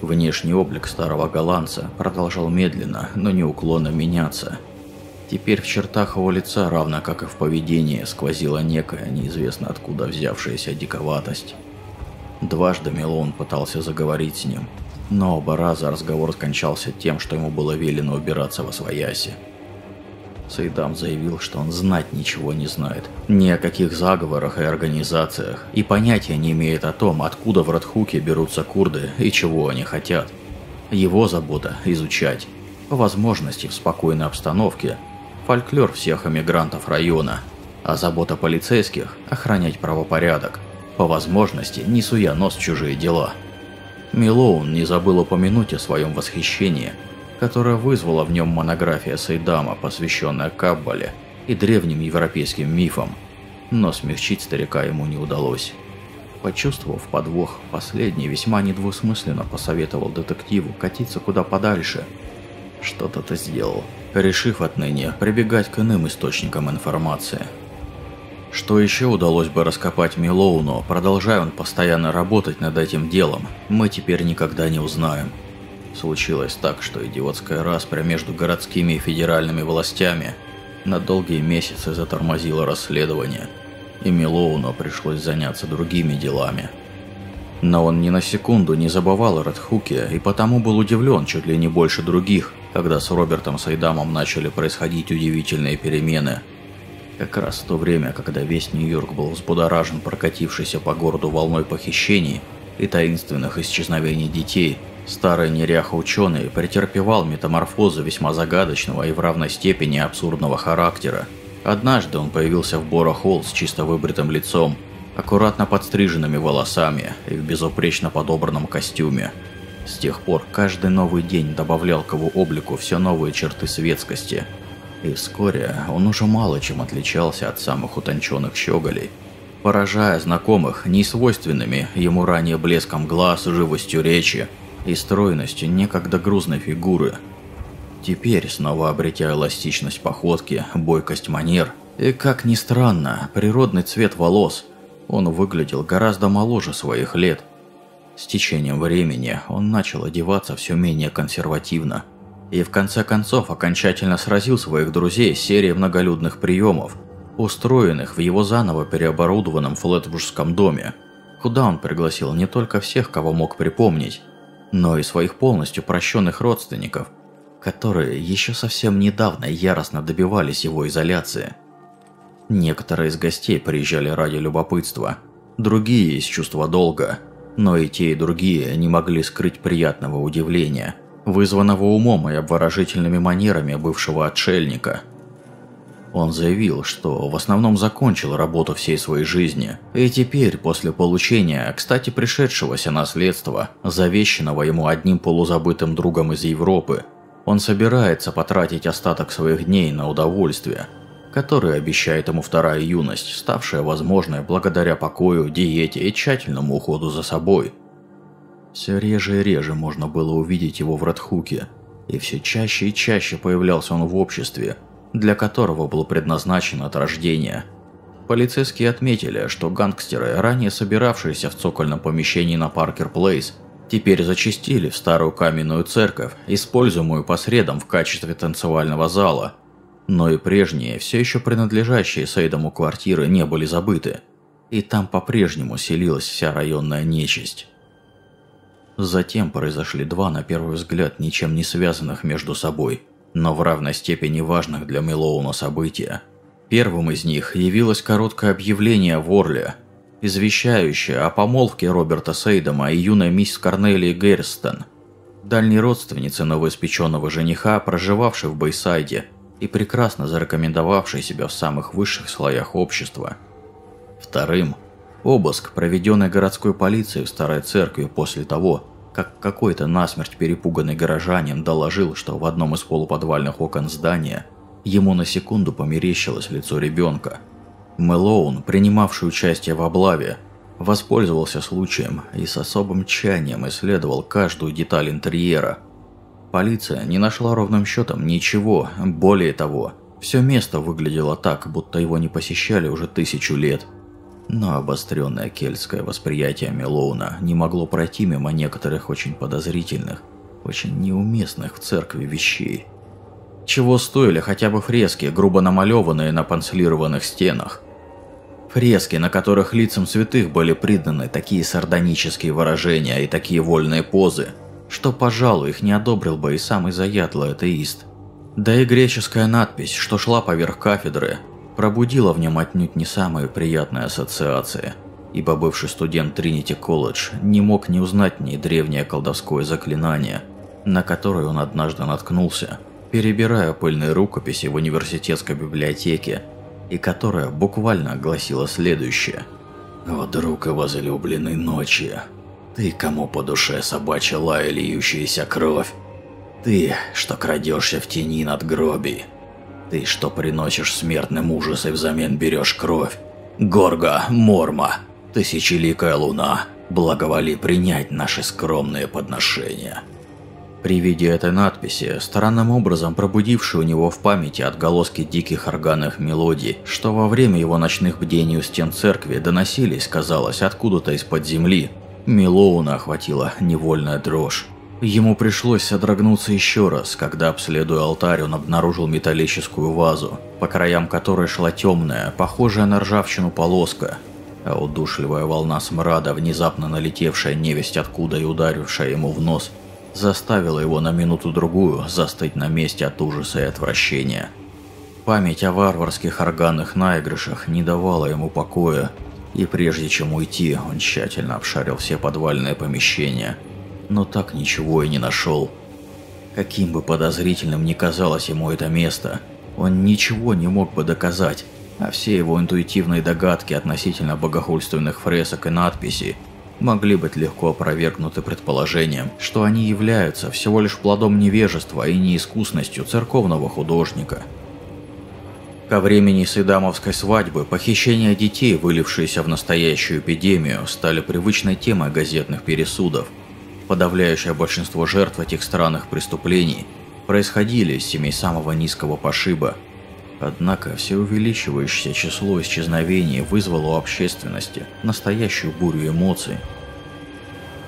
Speaker 1: Внешний облик старого голландца продолжал медленно, но неуклонно меняться. Теперь в чертах его лица, равно как и в поведении, сквозила некая неизвестно откуда взявшаяся диковатость. Дважды Мелон пытался заговорить с ним, но оба раза разговор скончался тем, что ему было велено убираться во свояси. Сайдам заявил, что он знать ничего не знает, ни о каких заговорах и организациях, и понятия не имеет о том, откуда в Радхуке берутся курды и чего они хотят. Его забота – изучать, по возможности в спокойной обстановке, фольклор всех эмигрантов района, а забота полицейских – охранять правопорядок – по возможности не суя нос в чужие дела. Милоун не забыл упомянуть о своем восхищении, которое вызвала в нем монография Сайдама, посвященная Каббале и древним европейским мифам, но смягчить старика ему не удалось. Почувствовав подвох, последний весьма недвусмысленно посоветовал детективу катиться куда подальше. Что-то ты сделал, решив отныне прибегать к иным источникам информации – что еще удалось бы раскопать Милоуну, продолжая он постоянно работать над этим делом, мы теперь никогда не узнаем. Случилось так, что идиотская распря между городскими и федеральными властями на долгие месяцы затормозила расследование, и Милоуну пришлось заняться другими делами. Но он ни на секунду не забывал о Редхуке и потому был удивлен чуть ли не больше других, когда с Робертом Сайдамом начали происходить удивительные перемены – как раз в то время, когда весь Нью-Йорк был взбудоражен прокатившейся по городу волной похищений и таинственных исчезновений детей, старый неряха-ученый претерпевал метаморфозы весьма загадочного и в равной степени абсурдного характера. Однажды он появился в Бора-Холл с чисто выбритым лицом, аккуратно подстриженными волосами и в безупречно подобранном костюме. С тех пор каждый новый день добавлял к его облику все новые черты светскости. И вскоре он уже мало чем отличался от самых утонченных щеголей, поражая знакомых несвойственными ему ранее блеском глаз, живостью речи и стройностью некогда грузной фигуры – Теперь, снова обретя эластичность походки, бойкость манер. И, как ни странно, природный цвет волос, он выглядел гораздо моложе своих лет. С течением времени он начал одеваться все менее консервативно. И в конце концов окончательно сразил своих друзей серией многолюдных приемов, устроенных в его заново переоборудованном Флетбургском доме, куда он пригласил не только всех, кого мог припомнить, но и своих полностью прощенных родственников – которые еще совсем недавно яростно добивались его изоляции. Некоторые из гостей приезжали ради любопытства, другие из чувства долга, но и те, и другие не могли скрыть приятного удивления, вызванного умом и обворожительными манерами бывшего отшельника. Он заявил, что в основном закончил работу всей своей жизни, и теперь, после получения, кстати, пришедшегося наследства, завещанного ему одним полузабытым другом из Европы, он собирается потратить остаток своих дней на удовольствие, которое обещает ему вторая юность, ставшая возможной благодаря покою, диете и тщательному уходу за собой. Все реже и реже можно было увидеть его в Радхуке, и все чаще и чаще появлялся он в обществе, для которого был предназначен от рождения. Полицейские отметили, что гангстеры, ранее собиравшиеся в цокольном помещении на Паркер Плейс, теперь зачастили в старую каменную церковь, используемую по средам в качестве танцевального зала. Но и прежние, все еще принадлежащие Сейдому квартиры, не были забыты. И там по-прежнему селилась вся районная нечисть. Затем произошли два, на первый взгляд, ничем не связанных между собой, но в равной степени важных для Мелоуна события. Первым из них явилось короткое объявление в Орле, извещающая о помолвке Роберта Сейдома и юной мисс Корнелии Герстон, дальней родственницы новоиспеченного жениха, проживавшей в Бейсайде и прекрасно зарекомендовавшей себя в самых высших слоях общества. Вторым – обыск, проведенный городской полицией в Старой Церкви после того, как какой-то насмерть перепуганный горожанин доложил, что в одном из полуподвальных окон здания ему на секунду померещилось лицо ребенка – Мэлоун, принимавший участие в облаве, воспользовался случаем и с особым тщанием исследовал каждую деталь интерьера. Полиция не нашла ровным счетом ничего, более того, все место выглядело так, будто его не посещали уже тысячу лет. Но обостренное кельтское восприятие Мелоуна не могло пройти мимо некоторых очень подозрительных, очень неуместных в церкви вещей. Чего стоили хотя бы фрески, грубо намалеванные на панцелированных стенах. Фрески, на которых лицам святых были приданы такие сардонические выражения и такие вольные позы, что, пожалуй, их не одобрил бы и самый заядлый атеист. Да и греческая надпись, что шла поверх кафедры, пробудила в нем отнюдь не самые приятные ассоциации, ибо бывший студент Тринити Колледж не мог не узнать ни древнее колдовское заклинание, на которое он однажды наткнулся, перебирая пыльные рукописи в университетской библиотеке и которая буквально гласила следующее. «О, друг и возлюбленный ночи, ты, кому по душе собачья лая льющаяся кровь, ты, что крадешься в тени над гроби, ты, что приносишь смертным ужас и взамен берешь кровь, Горга, Морма, тысячеликая луна, благоволи принять наши скромные подношения». При виде этой надписи, странным образом пробудившей у него в памяти отголоски диких органных мелодий, что во время его ночных бдений у стен церкви доносились, казалось, откуда-то из-под земли, Милоуна охватила невольная дрожь. Ему пришлось содрогнуться еще раз, когда, обследуя алтарь, он обнаружил металлическую вазу, по краям которой шла темная, похожая на ржавчину полоска, а удушливая волна смрада, внезапно налетевшая невесть откуда и ударившая ему в нос – заставило его на минуту-другую застыть на месте от ужаса и отвращения. Память о варварских органных наигрышах не давала ему покоя, и прежде чем уйти, он тщательно обшарил все подвальные помещения, но так ничего и не нашел. Каким бы подозрительным ни казалось ему это место, Он ничего не мог бы доказать, а все его интуитивные догадки относительно богохульственных фресок и надписей могли быть легко опровергнуты предположением, что они являются всего лишь плодом невежества и неискусностью церковного художника. Ко времени Сейдамовской свадьбы похищения детей, вылившиеся в настоящую эпидемию, стали привычной темой газетных пересудов. Подавляющее большинство жертв этих странных преступлений происходили из семей самого низкого пошиба. Однако все увеличивающееся число исчезновений вызвало у общественности настоящую бурю эмоций.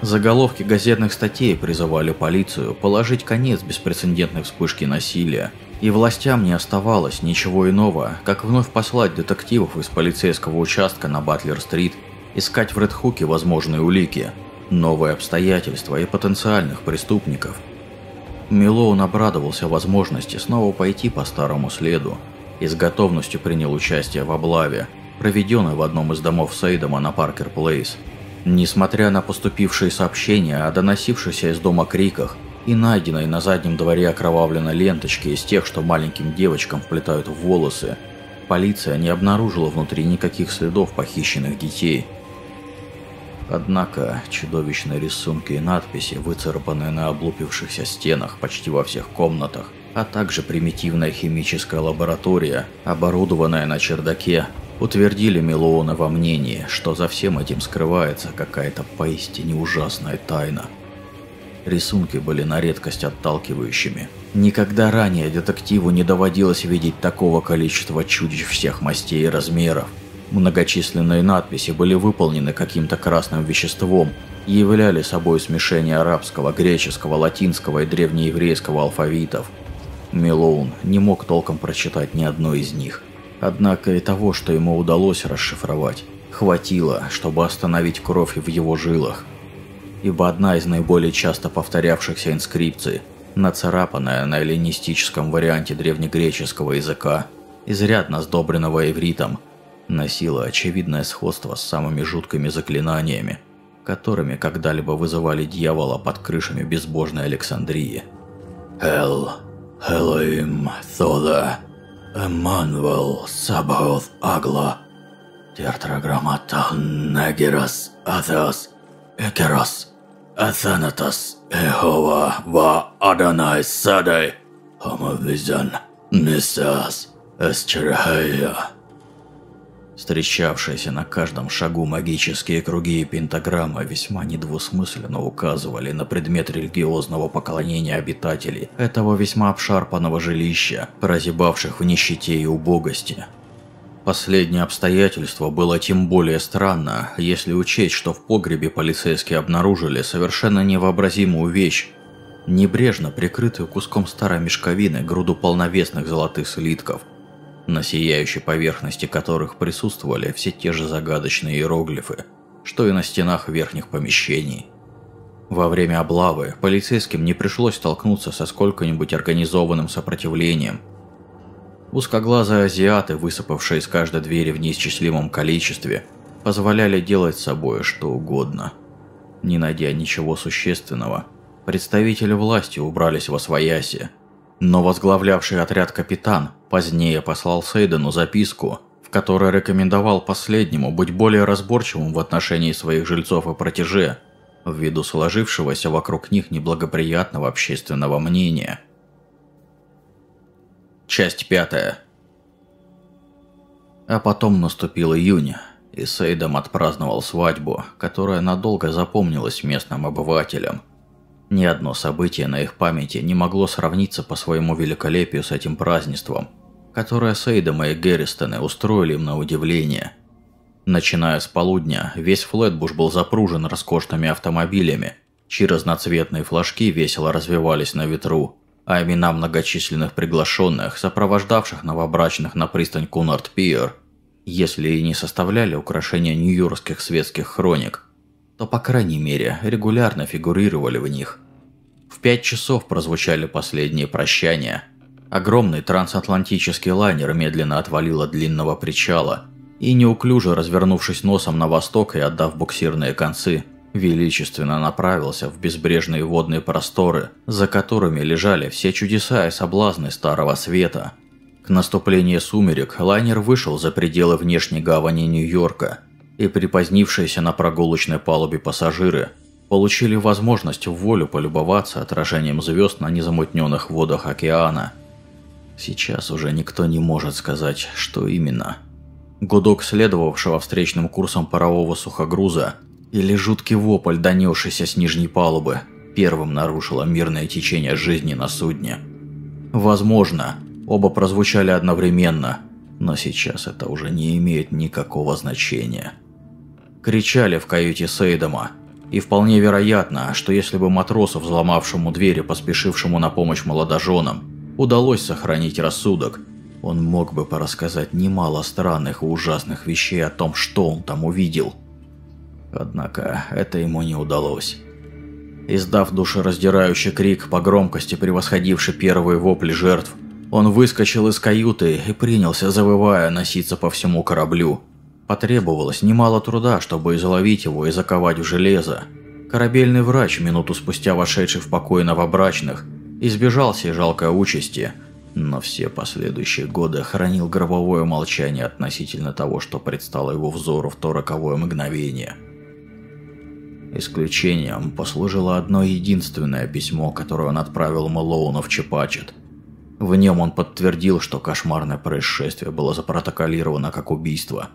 Speaker 1: Заголовки газетных статей призывали полицию положить конец беспрецедентной вспышке насилия, и властям не оставалось ничего иного, как вновь послать детективов из полицейского участка на Батлер-стрит искать в Редхуке возможные улики, новые обстоятельства и потенциальных преступников – Милоун обрадовался возможности снова пойти по старому следу и с готовностью принял участие в облаве, проведенной в одном из домов Сейдома на Паркер Плейс. Несмотря на поступившие сообщения о доносившихся из дома криках и найденной на заднем дворе окровавленной ленточке из тех, что маленьким девочкам вплетают в волосы, полиция не обнаружила внутри никаких следов похищенных детей – Однако чудовищные рисунки и надписи, выцарапанные на облупившихся стенах почти во всех комнатах, а также примитивная химическая лаборатория, оборудованная на чердаке, утвердили Милоуна во мнении, что за всем этим скрывается какая-то поистине ужасная тайна. Рисунки были на редкость отталкивающими. Никогда ранее детективу не доводилось видеть такого количества чудищ всех мастей и размеров. Многочисленные надписи были выполнены каким-то красным веществом и являли собой смешение арабского, греческого, латинского и древнееврейского алфавитов. Милоун не мог толком прочитать ни одной из них. Однако и того, что ему удалось расшифровать, хватило, чтобы остановить кровь в его жилах. Ибо одна из наиболее часто повторявшихся инскрипций, нацарапанная на эллинистическом варианте древнегреческого языка, изрядно сдобренного ивритом, носила очевидное сходство с самыми жуткими заклинаниями, которыми когда-либо вызывали дьявола под крышами безбожной Александрии. «Эл, Элоим, Thoda, Эммануэл, Сабаоth, Агла, Тетраграмматан, Негерас, Атеас, Экерас, Атанатас, Эхова, Ва, Адонай, Садай, Хомовизан, Нисас, Эсчерхея». Встречавшиеся на каждом шагу магические круги и пентаграммы весьма недвусмысленно указывали на предмет религиозного поклонения обитателей этого весьма обшарпанного жилища, прозябавших в нищете и убогости. Последнее обстоятельство было тем более странно, если учесть, что в погребе полицейские обнаружили совершенно невообразимую вещь, небрежно прикрытую куском старой мешковины груду полновесных золотых слитков – на сияющей поверхности которых присутствовали все те же загадочные иероглифы, что и на стенах верхних помещений. Во время облавы полицейским не пришлось столкнуться со сколько-нибудь организованным сопротивлением. Узкоглазые азиаты, высыпавшие из каждой двери в неисчислимом количестве, позволяли делать с собой что угодно. Не найдя ничего существенного, представители власти убрались во свояси, но возглавлявший отряд капитан позднее послал Сейдену записку, в которой рекомендовал последнему быть более разборчивым в отношении своих жильцов и протеже, ввиду сложившегося вокруг них неблагоприятного общественного мнения. Часть пятая. А потом наступил июнь, и Сейдом отпраздновал свадьбу, которая надолго запомнилась местным обывателям – ни одно событие на их памяти не могло сравниться по своему великолепию с этим празднеством, которое Сейдома и Герристоны устроили им на удивление. Начиная с полудня, весь Флетбуш был запружен роскошными автомобилями, чьи разноцветные флажки весело развивались на ветру, а имена многочисленных приглашенных, сопровождавших новобрачных на пристань Кунард-Пиер, если и не составляли украшения нью-йоркских светских хроник, то, по крайней мере, регулярно фигурировали в них. В пять часов прозвучали последние прощания. Огромный трансатлантический лайнер медленно отвалил от длинного причала и, неуклюже развернувшись носом на восток и отдав буксирные концы, величественно направился в безбрежные водные просторы, за которыми лежали все чудеса и соблазны Старого Света. К наступлению сумерек лайнер вышел за пределы внешней гавани Нью-Йорка, и припозднившиеся на прогулочной палубе пассажиры получили возможность в волю полюбоваться отражением звезд на незамутненных водах океана. Сейчас уже никто не может сказать, что именно. Гудок следовавшего встречным курсом парового сухогруза или жуткий вопль, донесшийся с нижней палубы, первым нарушило мирное течение жизни на судне. Возможно, Оба прозвучали одновременно, но сейчас это уже не имеет никакого значения. Кричали в каюте Сейдома, и вполне вероятно, что если бы матросу, взломавшему двери, поспешившему на помощь молодоженам, удалось сохранить рассудок, он мог бы порассказать немало странных и ужасных вещей о том, что он там увидел. Однако это ему не удалось. Издав душераздирающий крик по громкости, превосходивший первые вопли жертв, он выскочил из каюты и принялся, завывая, носиться по всему кораблю. Потребовалось немало труда, чтобы изловить его и заковать в железо. Корабельный врач, минуту спустя вошедший в покой новобрачных, избежал сей жалкой участи, но все последующие годы хранил гробовое молчание относительно того, что предстало его взору в то роковое мгновение. Исключением послужило одно единственное письмо, которое он отправил Мэлоуну в Чепачет – в нем он подтвердил, что кошмарное происшествие было запротоколировано как убийство.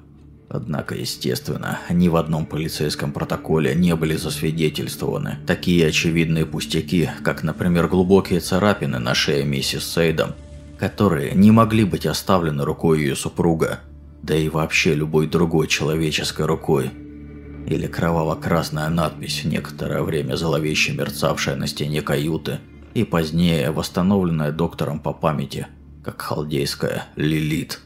Speaker 1: Однако, естественно, ни в одном полицейском протоколе не были засвидетельствованы такие очевидные пустяки, как, например, глубокие царапины на шее миссис Сейдом, которые не могли быть оставлены рукой ее супруга, да и вообще любой другой человеческой рукой. Или кроваво-красная надпись, некоторое время зловеще мерцавшая на стене каюты – и позднее восстановленная доктором по памяти, как халдейская Лилит.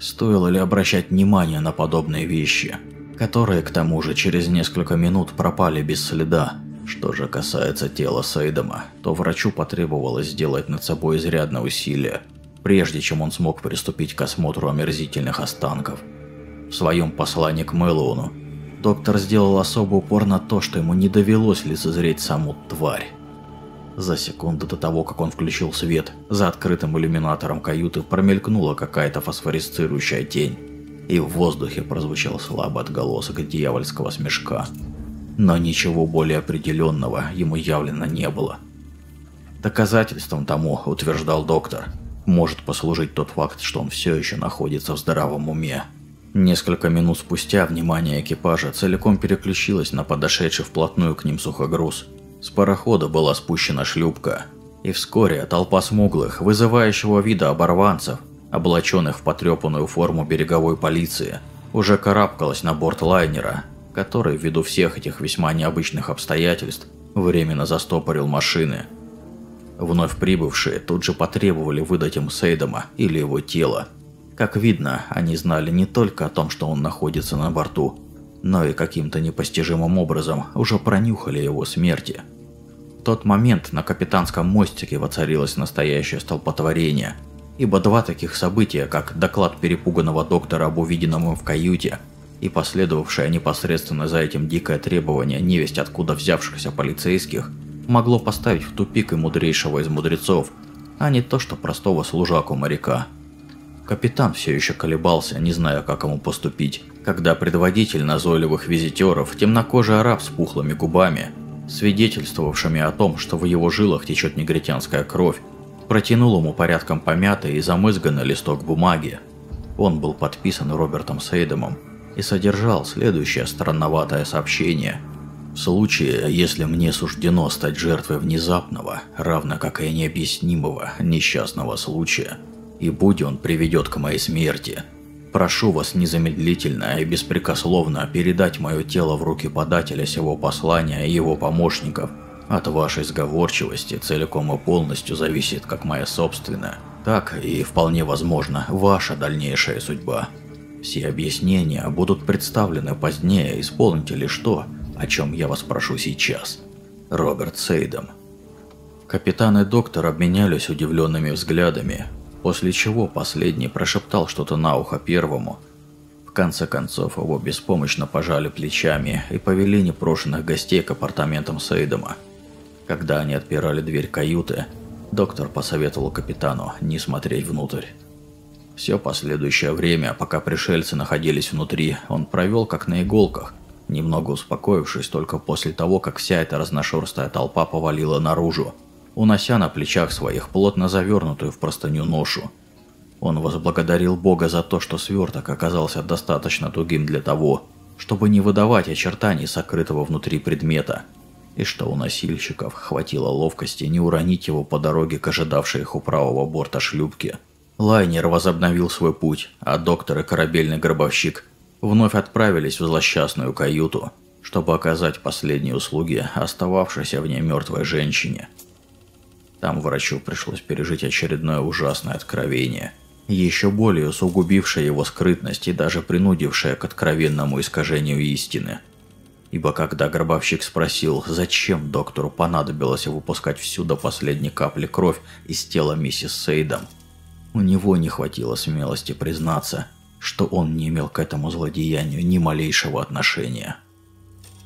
Speaker 1: Стоило ли обращать внимание на подобные вещи, которые к тому же через несколько минут пропали без следа? Что же касается тела Сейдома, то врачу потребовалось сделать над собой изрядное усилие, прежде чем он смог приступить к осмотру омерзительных останков. В своем послании к Мэллоуну доктор сделал особый упор на то, что ему не довелось лицезреть саму тварь. За секунду до того, как он включил свет, за открытым иллюминатором каюты промелькнула какая-то фосфорисцирующая тень, и в воздухе прозвучал слабый отголосок дьявольского смешка. Но ничего более определенного ему явлено не было. Доказательством тому, утверждал доктор, может послужить тот факт, что он все еще находится в здравом уме. Несколько минут спустя внимание экипажа целиком переключилось на подошедший вплотную к ним сухогруз – с парохода была спущена шлюпка, и вскоре толпа смуглых, вызывающего вида оборванцев, облаченных в потрепанную форму береговой полиции, уже карабкалась на борт лайнера, который, ввиду всех этих весьма необычных обстоятельств, временно застопорил машины. Вновь прибывшие тут же потребовали выдать им Сейдома или его тело. Как видно, они знали не только о том, что он находится на борту, но и каким-то непостижимым образом уже пронюхали его смерти. В тот момент на капитанском мостике воцарилось настоящее столпотворение, ибо два таких события, как доклад перепуганного доктора об увиденном им в каюте и последовавшее непосредственно за этим дикое требование невесть откуда взявшихся полицейских, могло поставить в тупик и мудрейшего из мудрецов, а не то что простого служаку моряка. Капитан все еще колебался, не зная, как ему поступить, когда предводитель назойливых визитеров, темнокожий араб с пухлыми губами, свидетельствовавшими о том, что в его жилах течет негритянская кровь, протянул ему порядком помятый и замызганный листок бумаги. Он был подписан Робертом Сейдемом и содержал следующее странноватое сообщение. В случае, если мне суждено стать жертвой внезапного, равно как и необъяснимого, несчастного случая – и будь он приведет к моей смерти. Прошу вас незамедлительно и беспрекословно передать мое тело в руки подателя сего послания и его помощников. От вашей сговорчивости целиком и полностью зависит как моя собственная, так и, вполне возможно, ваша дальнейшая судьба. Все объяснения будут представлены позднее, исполните лишь то, о чем я вас прошу сейчас. Роберт Сейдом. Капитан и доктор обменялись удивленными взглядами, после чего последний прошептал что-то на ухо первому. В конце концов, его беспомощно пожали плечами и повели непрошенных гостей к апартаментам Сейдома. Когда они отпирали дверь каюты, доктор посоветовал капитану не смотреть внутрь. Все последующее время, пока пришельцы находились внутри, он провел как на иголках, немного успокоившись только после того, как вся эта разношерстная толпа повалила наружу, унося на плечах своих плотно завернутую в простыню ношу. Он возблагодарил Бога за то, что сверток оказался достаточно тугим для того, чтобы не выдавать очертаний сокрытого внутри предмета, и что у носильщиков хватило ловкости не уронить его по дороге к ожидавшей их у правого борта шлюпке. Лайнер возобновил свой путь, а доктор и корабельный гробовщик вновь отправились в злосчастную каюту, чтобы оказать последние услуги остававшейся в ней мертвой женщине. Там врачу пришлось пережить очередное ужасное откровение – еще более усугубившая его скрытность и даже принудившая к откровенному искажению истины. Ибо когда гробовщик спросил, зачем доктору понадобилось выпускать всю до последней капли кровь из тела миссис Сейдом, у него не хватило смелости признаться, что он не имел к этому злодеянию ни малейшего отношения.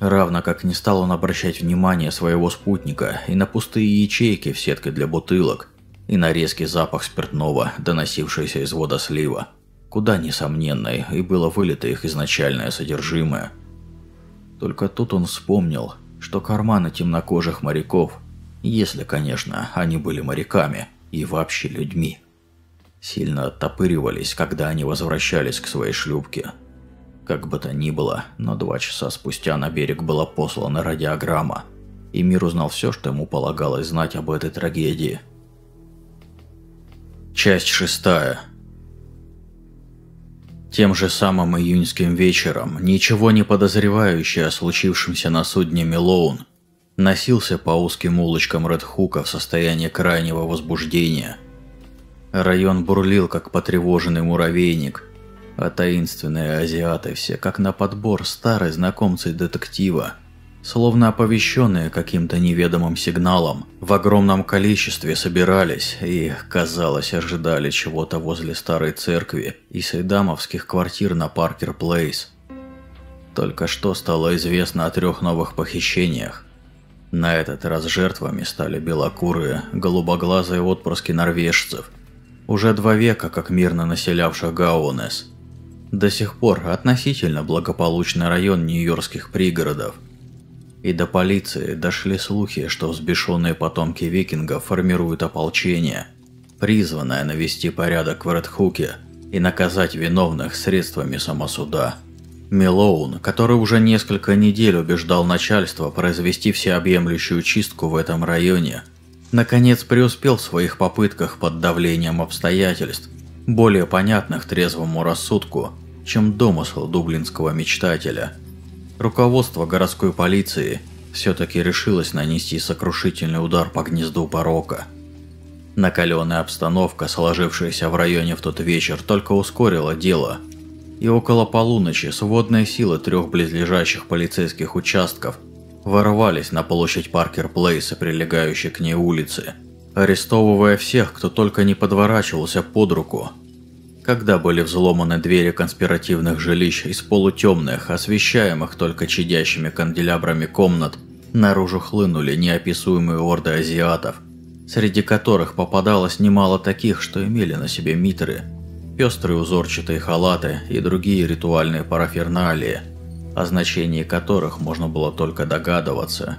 Speaker 1: Равно как не стал он обращать внимание своего спутника и на пустые ячейки в сетке для бутылок, и на резкий запах спиртного, доносившийся из водослива, куда несомненной и было вылито их изначальное содержимое. Только тут он вспомнил, что карманы темнокожих моряков, если, конечно, они были моряками и вообще людьми, сильно оттопыривались, когда они возвращались к своей шлюпке. Как бы то ни было, но два часа спустя на берег была послана радиограмма, и мир узнал все, что ему полагалось знать об этой трагедии – Часть шестая. Тем же самым июньским вечером, ничего не подозревающий о случившемся на судне Милоун, носился по узким улочкам Редхука в состоянии крайнего возбуждения. Район бурлил, как потревоженный муравейник, а таинственные азиаты все, как на подбор старой знакомцы детектива – словно оповещенные каким-то неведомым сигналом, в огромном количестве собирались и, казалось, ожидали чего-то возле старой церкви и сейдамовских квартир на Паркер Плейс. Только что стало известно о трех новых похищениях. На этот раз жертвами стали белокурые, голубоглазые отпрыски норвежцев, уже два века как мирно населявших Гаунес. До сих пор относительно благополучный район нью-йоркских пригородов – и до полиции дошли слухи, что взбешенные потомки викингов формируют ополчение, призванное навести порядок в Редхуке и наказать виновных средствами самосуда. Милоун, который уже несколько недель убеждал начальство произвести всеобъемлющую чистку в этом районе, наконец преуспел в своих попытках под давлением обстоятельств, более понятных трезвому рассудку, чем домысл дублинского мечтателя – Руководство городской полиции все-таки решилось нанести сокрушительный удар по гнезду порока. Накаленная обстановка, сложившаяся в районе в тот вечер, только ускорила дело, и около полуночи сводные силы трех близлежащих полицейских участков ворвались на площадь Паркер Плейс и прилегающей к ней улицы, арестовывая всех, кто только не подворачивался под руку – когда были взломаны двери конспиративных жилищ из полутемных, освещаемых только чадящими канделябрами комнат, наружу хлынули неописуемые орды азиатов, среди которых попадалось немало таких, что имели на себе митры, пестрые узорчатые халаты и другие ритуальные параферналии, о значении которых можно было только догадываться.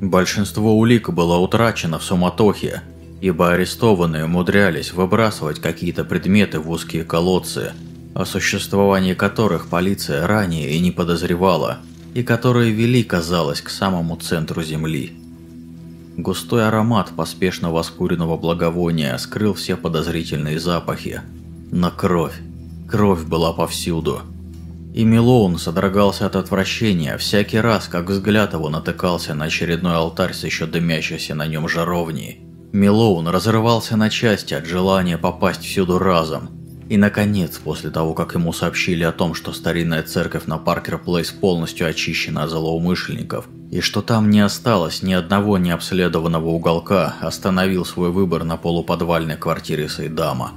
Speaker 1: Большинство улик было утрачено в суматохе, ибо арестованные умудрялись выбрасывать какие-то предметы в узкие колодцы, о существовании которых полиция ранее и не подозревала, и которые вели, казалось, к самому центру земли. Густой аромат поспешно воскуренного благовония скрыл все подозрительные запахи. Но кровь, кровь была повсюду. И Милоун содрогался от отвращения всякий раз, как взгляд его натыкался на очередной алтарь с еще дымящейся на нем жаровней – Милоун разрывался на части от желания попасть всюду разом. И, наконец, после того, как ему сообщили о том, что старинная церковь на Паркер Плейс полностью очищена от злоумышленников, и что там не осталось ни одного необследованного уголка, остановил свой выбор на полуподвальной квартире Сейдама.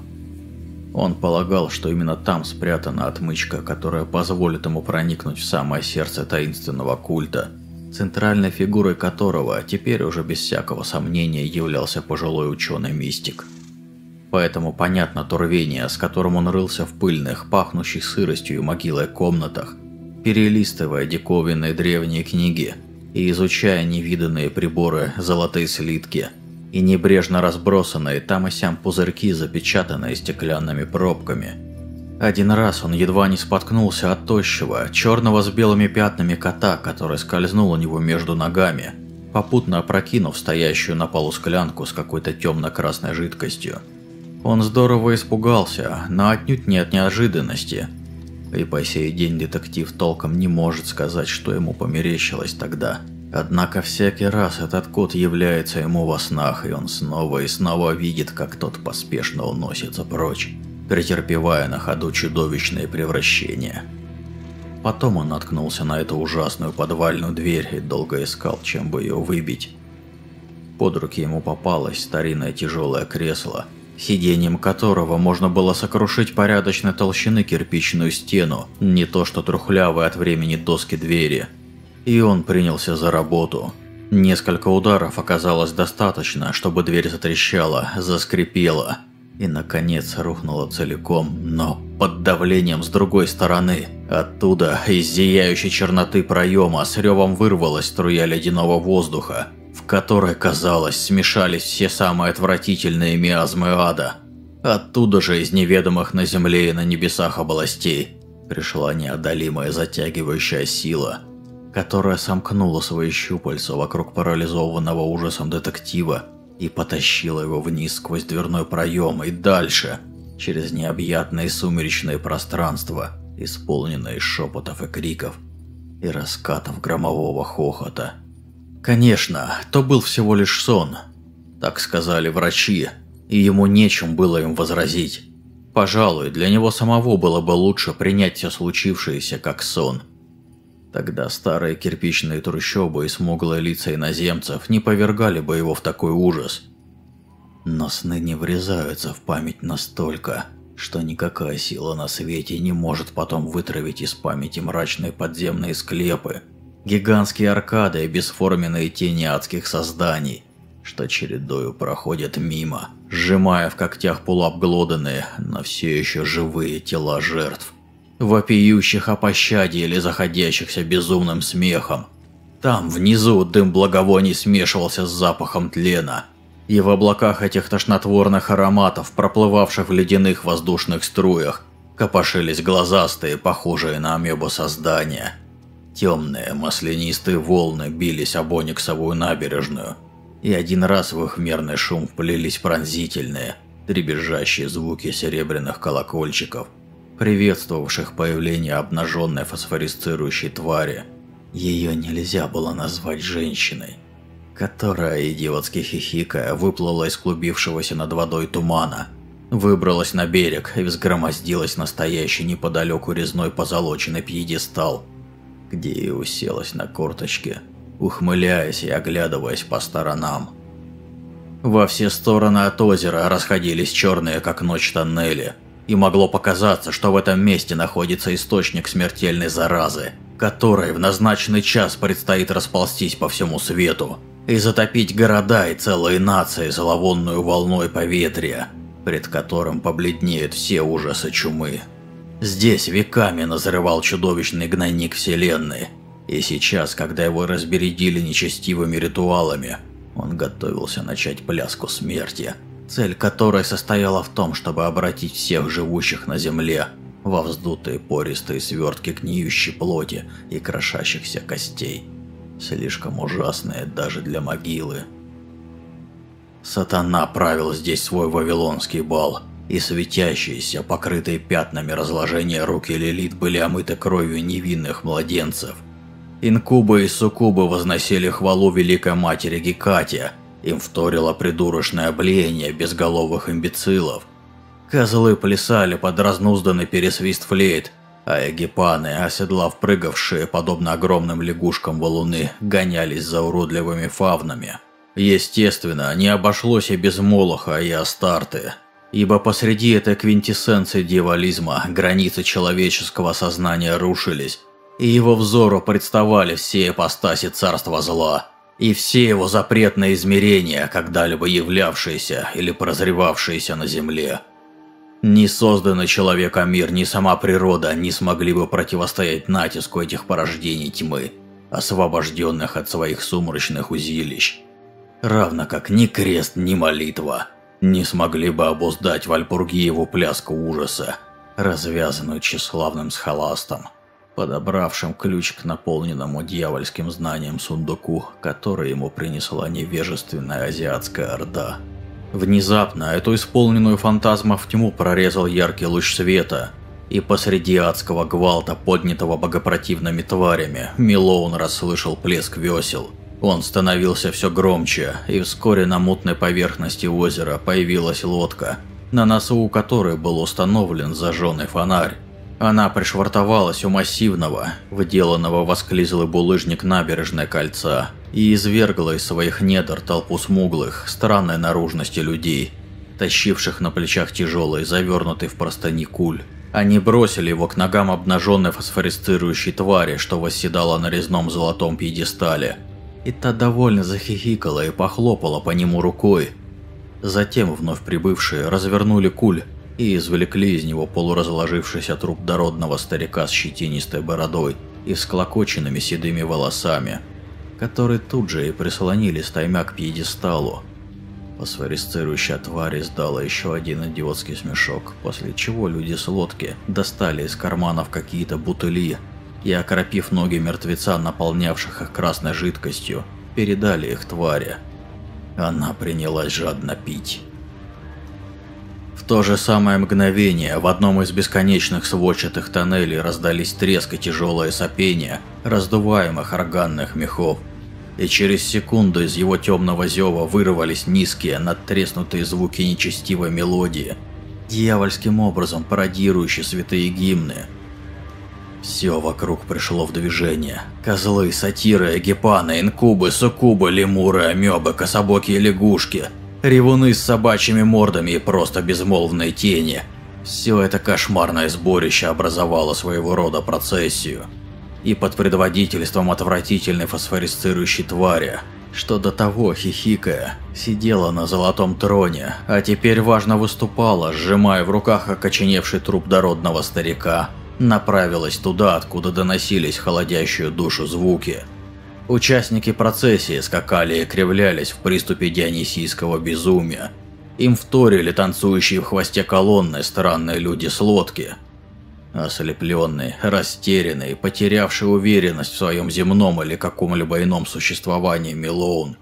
Speaker 1: Он полагал, что именно там спрятана отмычка, которая позволит ему проникнуть в самое сердце таинственного культа – центральной фигурой которого теперь уже без всякого сомнения являлся пожилой ученый-мистик. Поэтому понятно то рвение, с которым он рылся в пыльных, пахнущих сыростью и могилой комнатах, перелистывая диковинные древние книги и изучая невиданные приборы золотые слитки и небрежно разбросанные там и сям пузырьки, запечатанные стеклянными пробками. Один раз он едва не споткнулся от тощего, черного с белыми пятнами кота, который скользнул у него между ногами, попутно опрокинув стоящую на полу склянку с какой-то темно-красной жидкостью. Он здорово испугался, но отнюдь не от неожиданности. И по сей день детектив толком не может сказать, что ему померещилось тогда. Однако всякий раз этот кот является ему во снах, и он снова и снова видит, как тот поспешно уносится прочь, претерпевая на ходу чудовищные превращения. Потом он наткнулся на эту ужасную подвальную дверь и долго искал, чем бы ее выбить. Под руки ему попалось старинное тяжелое кресло – сиденьем которого можно было сокрушить порядочной толщины кирпичную стену, не то что трухлявые от времени доски двери. И он принялся за работу. Несколько ударов оказалось достаточно, чтобы дверь затрещала, заскрипела и, наконец, рухнула целиком, но под давлением с другой стороны. Оттуда, из зияющей черноты проема, с ревом вырвалась струя ледяного воздуха, в которой, казалось, смешались все самые отвратительные миазмы ада. Оттуда же, из неведомых на земле и на небесах областей, пришла неодолимая затягивающая сила, которая сомкнула свои щупальца вокруг парализованного ужасом детектива и потащила его вниз сквозь дверной проем и дальше, через необъятные сумеречные пространства, исполненные шепотов и криков и раскатов громового хохота. Конечно, то был всего лишь сон. Так сказали врачи, и ему нечем было им возразить. Пожалуй, для него самого было бы лучше принять все случившееся как сон. Тогда старые кирпичные трущобы и смуглые лица иноземцев не повергали бы его в такой ужас. Но сны не врезаются в память настолько, что никакая сила на свете не может потом вытравить из памяти мрачные подземные склепы, Гигантские аркады и бесформенные тени адских созданий, что чередою проходят мимо, сжимая в когтях полуобглоданные, но все еще живые тела жертв, вопиющих о пощаде или заходящихся безумным смехом. Там, внизу, дым благовоний смешивался с запахом тлена, и в облаках этих тошнотворных ароматов, проплывавших в ледяных воздушных струях, копошились глазастые, похожие на амебу создания – Темные маслянистые волны бились об ониксовую набережную, и один раз в их мерный шум вплелись пронзительные, дребезжащие звуки серебряных колокольчиков, приветствовавших появление обнаженной фосфорисцирующей твари. Ее нельзя было назвать женщиной, которая, идиотски хихикая, выплыла из клубившегося над водой тумана, выбралась на берег и взгромоздилась настоящий неподалеку резной позолоченный пьедестал – где и уселась на корточке, ухмыляясь и оглядываясь по сторонам. Во все стороны от озера расходились черные как ночь тоннели, и могло показаться, что в этом месте находится источник смертельной заразы, которой в назначенный час предстоит расползтись по всему свету и затопить города и целые нации зловонную волной поветрия, пред которым побледнеют все ужасы чумы. Здесь веками назревал чудовищный гнойник Вселенной. И сейчас, когда его разбередили нечестивыми ритуалами, он готовился начать пляску смерти, цель которой состояла в том, чтобы обратить всех живущих на Земле во вздутые пористые свертки гниющей плоти и крошащихся костей. Слишком ужасные даже для могилы. Сатана правил здесь свой вавилонский бал – и светящиеся, покрытые пятнами разложения руки Лилит были омыты кровью невинных младенцев. Инкубы и суккубы возносили хвалу Великой Матери Гекате, им вторило придурочное облеяние безголовых имбецилов. Козлы плясали под разнузданный пересвист флейт, а эгипаны, оседлав прыгавшие, подобно огромным лягушкам валуны, гонялись за уродливыми фавнами. Естественно, не обошлось и без Молоха и Астарты ибо посреди этой квинтэссенции дьяволизма границы человеческого сознания рушились, и его взору представали все ипостаси царства зла, и все его запретные измерения, когда-либо являвшиеся или прозревавшиеся на Земле. Ни созданный человеком мир, ни сама природа не смогли бы противостоять натиску этих порождений тьмы, освобожденных от своих сумрачных узилищ. Равно как ни крест, ни молитва не смогли бы обуздать Вальпургиеву пляску ужаса, развязанную тщеславным схоластом подобравшим ключ к наполненному дьявольским знанием сундуку, который ему принесла невежественная азиатская орда. Внезапно эту исполненную фантазмов тьму прорезал яркий луч света, и посреди адского гвалта, поднятого богопротивными тварями, Милоун расслышал плеск весел. Он становился все громче, и вскоре на мутной поверхности озера появилась лодка, на носу у которой был установлен зажженный фонарь. Она пришвартовалась у массивного, выделанного в осклизлый булыжник набережной кольца и извергла из своих недр толпу смуглых, странной наружности людей, тащивших на плечах тяжелый, завернутый в простыни куль. Они бросили его к ногам обнаженной фосфорисцирующей твари, что восседала на резном золотом пьедестале. И та довольно захихикала и похлопала по нему рукой. Затем вновь прибывшие развернули куль и извлекли из него полуразложившийся труп дородного старика с щетинистой бородой и с клокоченными седыми волосами, которые тут же и прислонили стаймя к пьедесталу. Фосфорисцирующая тварь издала еще один идиотский смешок, после чего люди с лодки достали из карманов какие-то бутыли и, окропив ноги мертвеца, наполнявших их красной жидкостью, передали их твари. Она принялась жадно пить. В то же самое мгновение в одном из бесконечных сводчатых тоннелей раздались треск и тяжелое сопение раздуваемых органных мехов. И через секунду из его темного зева вырвались низкие, надтреснутые звуки нечестивой мелодии, дьявольским образом пародирующие святые гимны. Все вокруг пришло в движение. Козлы, сатиры, эгипаны, инкубы, суккубы, лемуры, амебы, кособокие лягушки – ревуны с собачьими мордами и просто безмолвные тени. Все это кошмарное сборище образовало своего рода процессию. И под предводительством отвратительной фосфорисцирующей твари, что до того, хихикая, сидела на золотом троне, а теперь важно выступала, сжимая в руках окоченевший труп дородного старика, направилась туда, откуда доносились холодящую душу звуки – Участники процессии скакали и кривлялись в приступе дионисийского безумия. Им вторили танцующие в хвосте колонны странные люди с лодки. Ослепленный, растерянный, потерявший уверенность в своем земном или каком-либо ином существовании Милоун,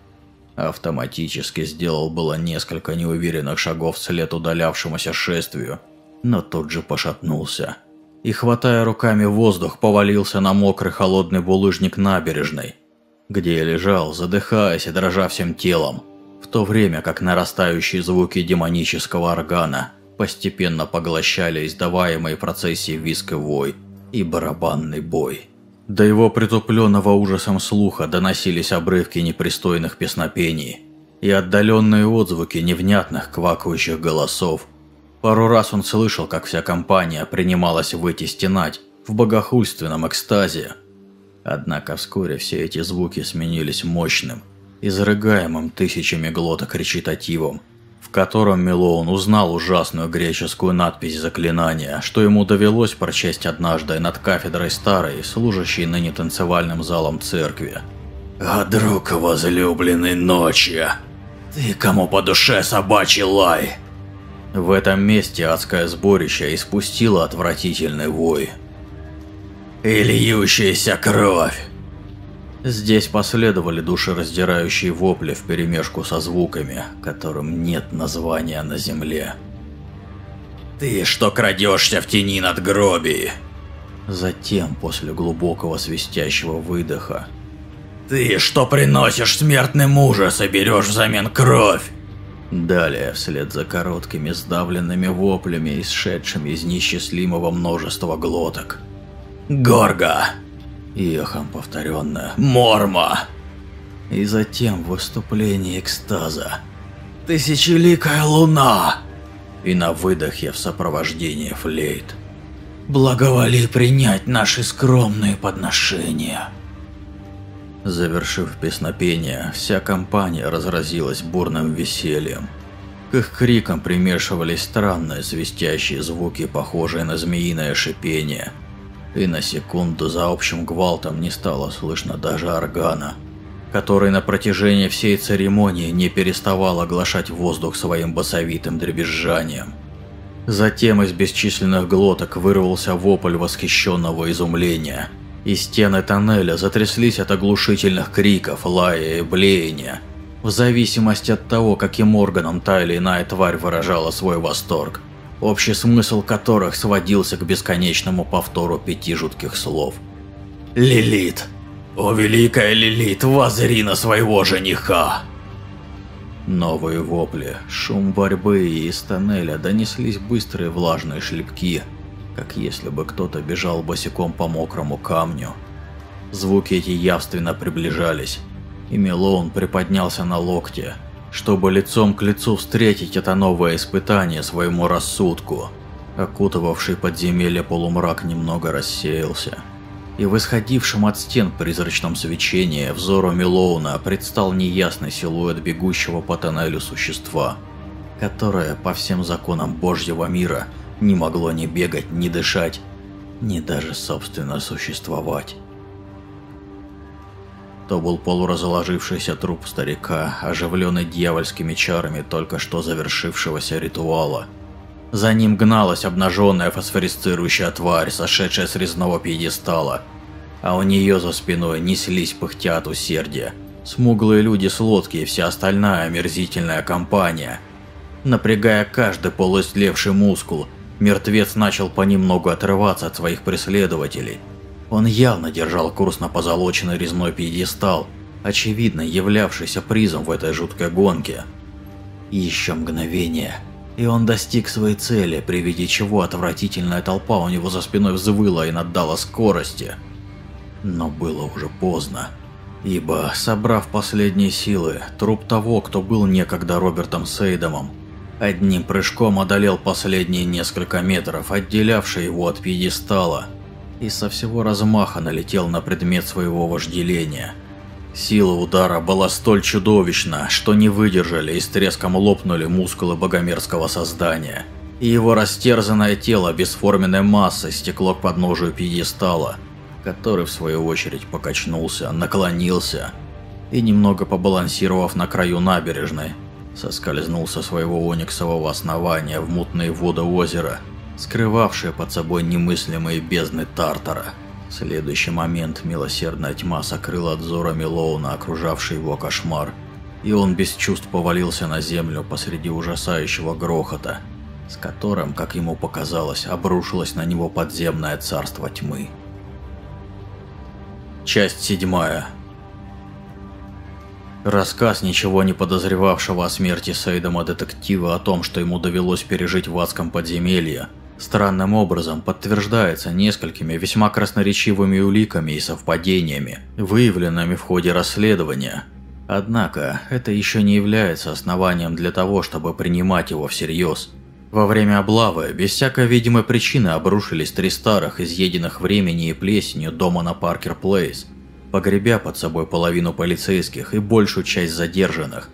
Speaker 1: автоматически сделал было несколько неуверенных шагов вслед удалявшемуся шествию, но тут же пошатнулся и, хватая руками воздух, повалился на мокрый холодный булыжник набережной, где я лежал, задыхаясь и дрожа всем телом, в то время как нарастающие звуки демонического органа постепенно поглощали издаваемые процессии виск и вой и барабанный бой. До его притупленного ужасом слуха доносились обрывки непристойных песнопений и отдаленные отзвуки невнятных квакающих голосов. Пару раз он слышал, как вся компания принималась выйти стенать в богохульственном экстазе, Однако вскоре все эти звуки сменились мощным, изрыгаемым тысячами глоток речитативом, в котором Милоун узнал ужасную греческую надпись заклинания, что ему довелось прочесть однажды над кафедрой старой, служащей ныне танцевальным залом церкви. «А друг возлюбленной ночи, ты кому по душе собачий лай!» В этом месте адское сборище испустило отвратительный вой – и льющаяся кровь. Здесь последовали душераздирающие вопли вперемешку со звуками, которым нет названия на земле. «Ты что крадешься в тени над гроби?» Затем, после глубокого свистящего выдоха. «Ты что приносишь смертным ужас и берешь взамен кровь?» Далее, вслед за короткими сдавленными воплями, исшедшими из несчастливого множества глоток, Горга. Эхом повторенное. Морма. И затем выступление экстаза. Тысячеликая луна. И на выдохе в сопровождении флейт. Благоволи принять наши скромные подношения. Завершив песнопение, вся компания разразилась бурным весельем. К их крикам примешивались странные свистящие звуки, похожие на змеиное шипение. И на секунду за общим гвалтом не стало слышно даже органа, который на протяжении всей церемонии не переставал оглашать воздух своим басовитым дребезжанием. Затем из бесчисленных глоток вырвался вопль восхищенного изумления – и стены тоннеля затряслись от оглушительных криков, лая и блеяния, в зависимости от того, каким органом та или иная тварь выражала свой восторг, общий смысл которых сводился к бесконечному повтору пяти жутких слов. «Лилит! О, великая Лилит, возри на своего жениха!» Новые вопли, шум борьбы и из тоннеля донеслись быстрые влажные шлепки – как если бы кто-то бежал босиком по мокрому камню. Звуки эти явственно приближались, и Милоун приподнялся на локте, чтобы лицом к лицу встретить это новое испытание своему рассудку. Окутывавший подземелье полумрак немного рассеялся. И в исходившем от стен призрачном свечении взору Милоуна предстал неясный силуэт бегущего по тоннелю существа, которое, по всем законам Божьего мира, не могло ни бегать, ни дышать, ни даже собственно существовать. То был полуразложившийся труп старика, оживленный дьявольскими чарами только что завершившегося ритуала. За ним гналась обнаженная фосфорисцирующая тварь, сошедшая с резного пьедестала, а у нее за спиной неслись пыхтя от усердия. Смуглые люди с лодки и вся остальная омерзительная компания. Напрягая каждый полуистлевший мускул, Мертвец начал понемногу отрываться от своих преследователей. Он явно держал курс на позолоченный резной пьедестал, очевидно являвшийся призом в этой жуткой гонке. Еще мгновение, и он достиг своей цели, при виде чего отвратительная толпа у него за спиной взвыла и наддала скорости. Но было уже поздно. Ибо, собрав последние силы, труп того, кто был некогда Робертом Сейдомом, одним прыжком одолел последние несколько метров, отделявшие его от пьедестала, и со всего размаха налетел на предмет своего вожделения. Сила удара была столь чудовищна, что не выдержали и с треском лопнули мускулы богомерзкого создания, и его растерзанное тело бесформенной массой стекло к подножию пьедестала, который в свою очередь покачнулся, наклонился и, немного побалансировав на краю набережной, соскользнул со своего ониксового основания в мутные воды озера, скрывавшие под собой немыслимые бездны Тартара. В следующий момент милосердная тьма сокрыла от взора Милоуна окружавший его кошмар, и он без чувств повалился на землю посреди ужасающего грохота, с которым, как ему показалось, обрушилось на него подземное царство тьмы. Часть седьмая. Рассказ ничего не подозревавшего о смерти Сейдома детектива о том, что ему довелось пережить в адском подземелье, странным образом подтверждается несколькими весьма красноречивыми уликами и совпадениями, выявленными в ходе расследования. Однако, это еще не является основанием для того, чтобы принимать его всерьез. Во время облавы, без всякой видимой причины обрушились три старых, изъеденных времени и плесенью дома на Паркер Плейс – погребя под собой половину полицейских и большую часть задержанных.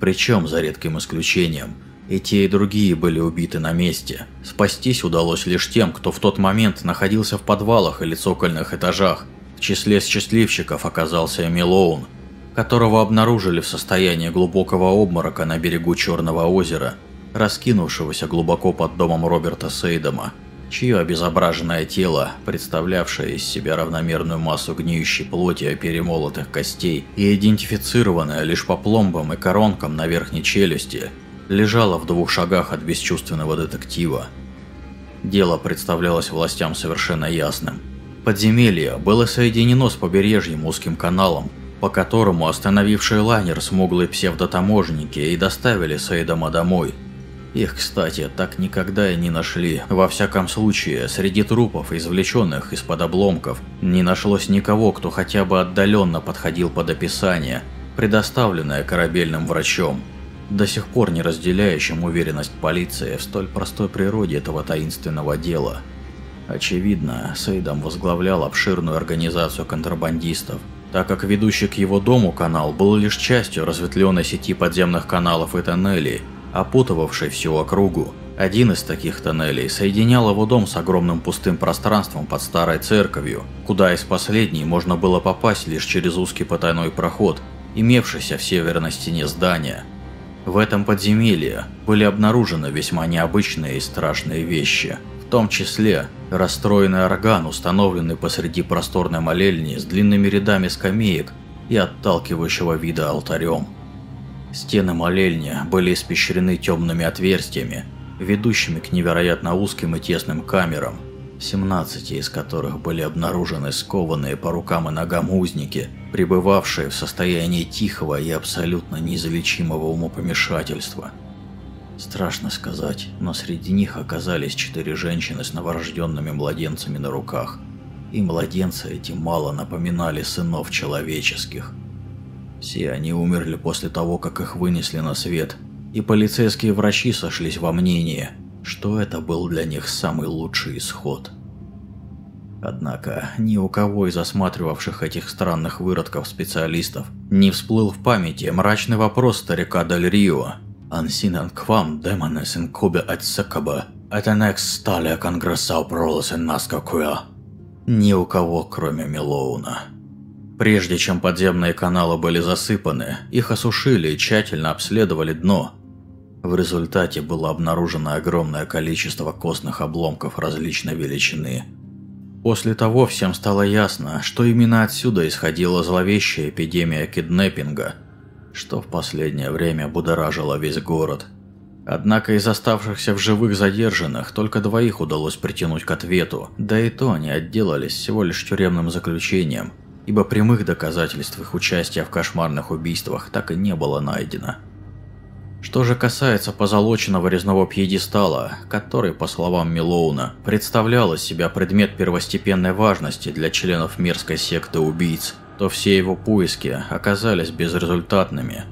Speaker 1: Причем, за редким исключением, и те, и другие были убиты на месте. Спастись удалось лишь тем, кто в тот момент находился в подвалах или цокольных этажах. В числе счастливчиков оказался Эмилоун, которого обнаружили в состоянии глубокого обморока на берегу Черного озера, раскинувшегося глубоко под домом Роберта Сейдома чье обезображенное тело, представлявшее из себя равномерную массу гниющей плоти и перемолотых костей и идентифицированное лишь по пломбам и коронкам на верхней челюсти, лежало в двух шагах от бесчувственного детектива. Дело представлялось властям совершенно ясным. Подземелье было соединено с побережьем узким каналом, по которому остановивший лайнер смуглые псевдотаможники и доставили Сейдома домой – их, кстати, так никогда и не нашли. Во всяком случае, среди трупов, извлеченных из-под обломков, не нашлось никого, кто хотя бы отдаленно подходил под описание, предоставленное корабельным врачом, до сих пор не разделяющим уверенность полиции в столь простой природе этого таинственного дела. Очевидно, Сейдом возглавлял обширную организацию контрабандистов, так как ведущий к его дому канал был лишь частью разветвленной сети подземных каналов и тоннелей, опутывавшей всю округу. Один из таких тоннелей соединял его дом с огромным пустым пространством под старой церковью, куда из последней можно было попасть лишь через узкий потайной проход, имевшийся в северной стене здания. В этом подземелье были обнаружены весьма необычные и страшные вещи – том числе расстроенный орган, установленный посреди просторной молельни с длинными рядами скамеек и отталкивающего вида алтарем. Стены молельни были испещрены темными отверстиями, ведущими к невероятно узким и тесным камерам, 17 из которых были обнаружены скованные по рукам и ногам узники, пребывавшие в состоянии тихого и абсолютно неизлечимого умопомешательства – Страшно сказать, но среди них оказались четыре женщины с новорожденными младенцами на руках. И младенцы эти мало напоминали сынов человеческих. Все они умерли после того, как их вынесли на свет, и полицейские врачи сошлись во мнении, что это был для них самый лучший исход. Однако ни у кого из осматривавших этих странных выродков специалистов не всплыл в памяти мрачный вопрос старика Дель Рио, kvam demones in kube et sekaba, etенекс стали конгрессау пролосен наскакуя. Ни у кого, кроме Милоуна. Прежде чем подземные каналы были засыпаны, их осушили и тщательно обследовали дно. В результате было обнаружено огромное количество костных обломков различной величины. После того всем стало ясно, что именно отсюда исходила зловещая эпидемия киднеппинга – что в последнее время будоражило весь город. Однако из оставшихся в живых задержанных только двоих удалось притянуть к ответу, да и то они отделались всего лишь тюремным заключением, ибо прямых доказательств их участия в кошмарных убийствах так и не было найдено. Что же касается позолоченного резного пьедестала, который, по словам Милоуна, представлял из себя предмет первостепенной важности для членов мерзкой секты убийц, то все его поиски оказались безрезультатными.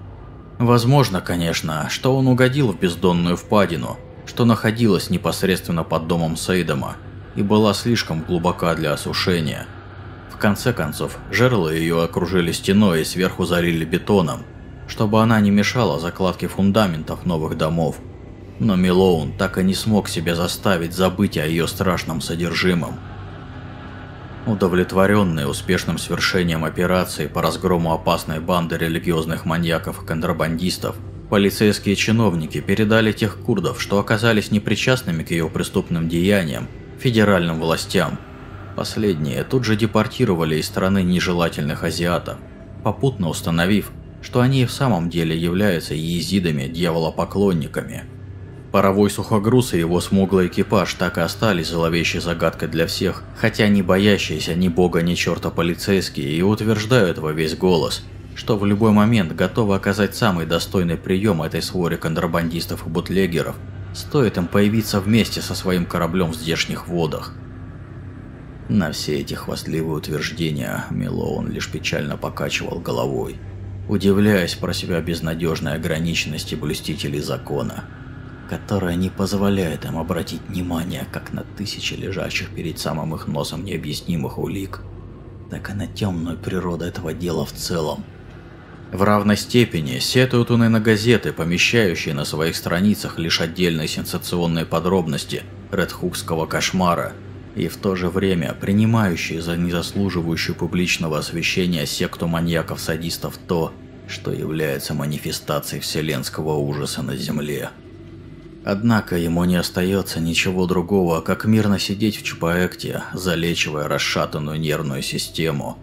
Speaker 1: Возможно, конечно, что он угодил в бездонную впадину, что находилась непосредственно под домом Сейдома и была слишком глубока для осушения. В конце концов, жерла ее окружили стеной и сверху залили бетоном, чтобы она не мешала закладке фундаментов новых домов. Но Милоун так и не смог себя заставить забыть о ее страшном содержимом. Удовлетворенные успешным свершением операции по разгрому опасной банды религиозных маньяков и контрабандистов, полицейские чиновники передали тех курдов, что оказались непричастными к ее преступным деяниям, федеральным властям. Последние тут же депортировали из страны нежелательных азиатов, попутно установив, что они и в самом деле являются езидами-дьяволопоклонниками – Паровой сухогруз и его смуглый экипаж так и остались зловещей загадкой для всех, хотя не боящиеся ни бога, ни черта полицейские и утверждают во весь голос, что в любой момент готовы оказать самый достойный прием этой своре контрабандистов и бутлегеров, стоит им появиться вместе со своим кораблем в здешних водах. На все эти хвастливые утверждения Милоун лишь печально покачивал головой, удивляясь про себя безнадежной ограниченности блюстителей закона которая не позволяет им обратить внимание как на тысячи лежащих перед самым их носом необъяснимых улик, так и на темную природу этого дела в целом. В равной степени сетуют он и на газеты, помещающие на своих страницах лишь отдельные сенсационные подробности редхукского кошмара, и в то же время принимающие за незаслуживающую публичного освещения секту маньяков-садистов то, что является манифестацией вселенского ужаса на Земле. Однако ему не остается ничего другого, как мирно сидеть в Чупаэкте, залечивая расшатанную нервную систему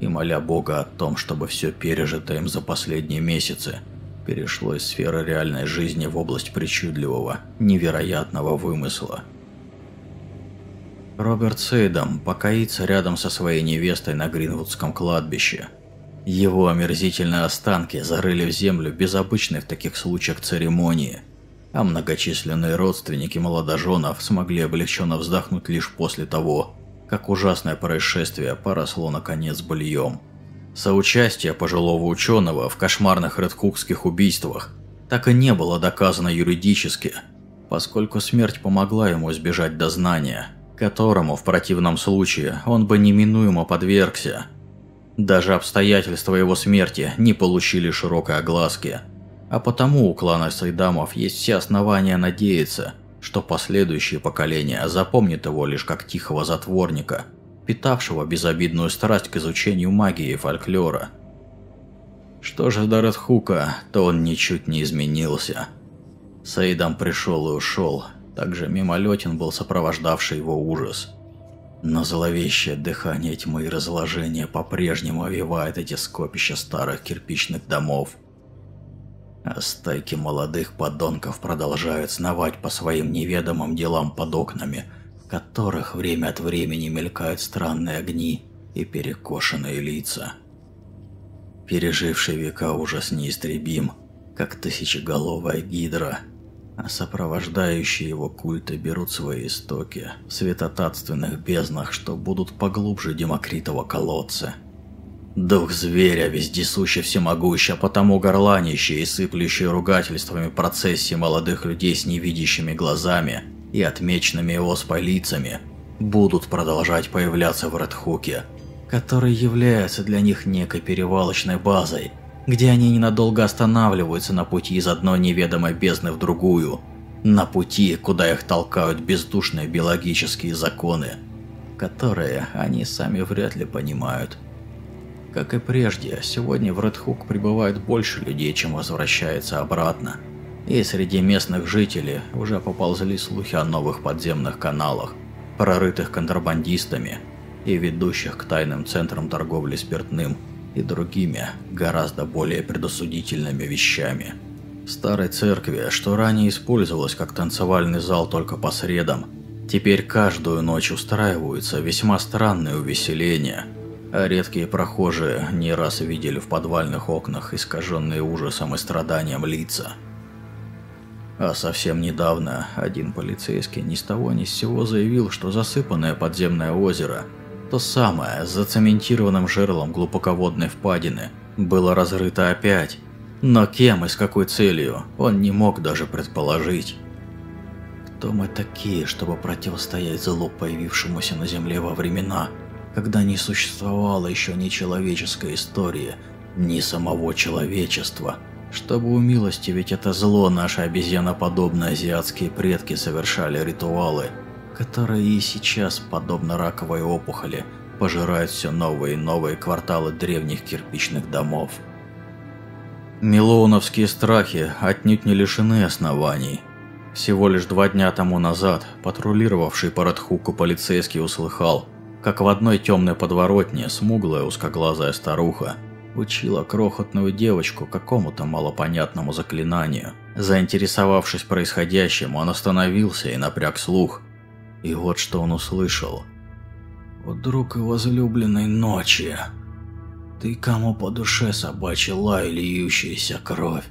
Speaker 1: и моля Бога о том, чтобы все пережитое им за последние месяцы перешло из сферы реальной жизни в область причудливого, невероятного вымысла. Роберт Сейдом покоится рядом со своей невестой на Гринвудском кладбище. Его омерзительные останки зарыли в землю без обычной в таких случаях церемонии – а многочисленные родственники молодоженов смогли облегченно вздохнуть лишь после того, как ужасное происшествие поросло наконец быльем. Соучастие пожилого ученого в кошмарных редкукских убийствах так и не было доказано юридически, поскольку смерть помогла ему избежать дознания, которому в противном случае он бы неминуемо подвергся. Даже обстоятельства его смерти не получили широкой огласки. А потому у клана Сайдамов есть все основания надеяться, что последующие поколения запомнят его лишь как тихого затворника, питавшего безобидную страсть к изучению магии и фольклора. Что же до Редхука, то он ничуть не изменился. Саидам пришел и ушел, также мимолетен был сопровождавший его ужас – но зловещее дыхание тьмы и разложения по-прежнему овивает эти скопища старых кирпичных домов. А стайки молодых подонков продолжают сновать по своим неведомым делам под окнами, в которых время от времени мелькают странные огни и перекошенные лица. Переживший века ужас неистребим, как тысячеголовая гидра – а сопровождающие его культы берут свои истоки в светотатственных безднах, что будут поглубже Демокритова колодца. Дух зверя, вездесущий всемогущий, а потому горланищий и сыплющий ругательствами процессии молодых людей с невидящими глазами и отмеченными оспой лицами, будут продолжать появляться в Редхуке, который является для них некой перевалочной базой – где они ненадолго останавливаются на пути из одной неведомой бездны в другую, на пути, куда их толкают бездушные биологические законы, которые они сами вряд ли понимают. Как и прежде, сегодня в Редхук прибывает больше людей, чем возвращается обратно. И среди местных жителей уже поползли слухи о новых подземных каналах, прорытых контрабандистами и ведущих к тайным центрам торговли спиртным – и другими, гораздо более предосудительными вещами. В старой церкви, что ранее использовалась как танцевальный зал только по средам, теперь каждую ночь устраиваются весьма странные увеселения, а редкие прохожие не раз видели в подвальных окнах искаженные ужасом и страданием лица. А совсем недавно один полицейский ни с того ни с сего заявил, что засыпанное подземное озеро – то самое, с зацементированным жерлом глубоководной впадины, было разрыто опять. Но кем и с какой целью, он не мог даже предположить. Кто мы такие, чтобы противостоять злу, появившемуся на Земле во времена, когда не существовало еще ни человеческой истории, ни самого человечества, чтобы умилостивить это зло наши обезьяноподобные азиатские предки совершали ритуалы – которые и сейчас, подобно раковой опухоли, пожирают все новые и новые кварталы древних кирпичных домов. Милоуновские страхи отнюдь не лишены оснований. Всего лишь два дня тому назад патрулировавший по Радхуку полицейский услыхал, как в одной темной подворотне смуглая узкоглазая старуха учила крохотную девочку какому-то малопонятному заклинанию. Заинтересовавшись происходящим, он остановился и напряг слух, и вот что он услышал. «Вот друг и возлюбленной ночи, ты кому по душе собачий лай, льющаяся кровь?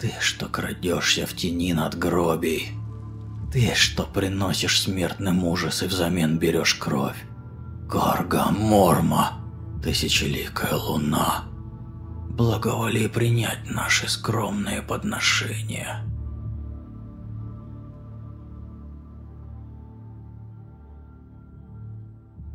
Speaker 1: Ты, что крадешься в тени над гробей? Ты, что приносишь смертным ужас и взамен берешь кровь? Горга Морма, тысячеликая луна, благоволи принять наши скромные подношения».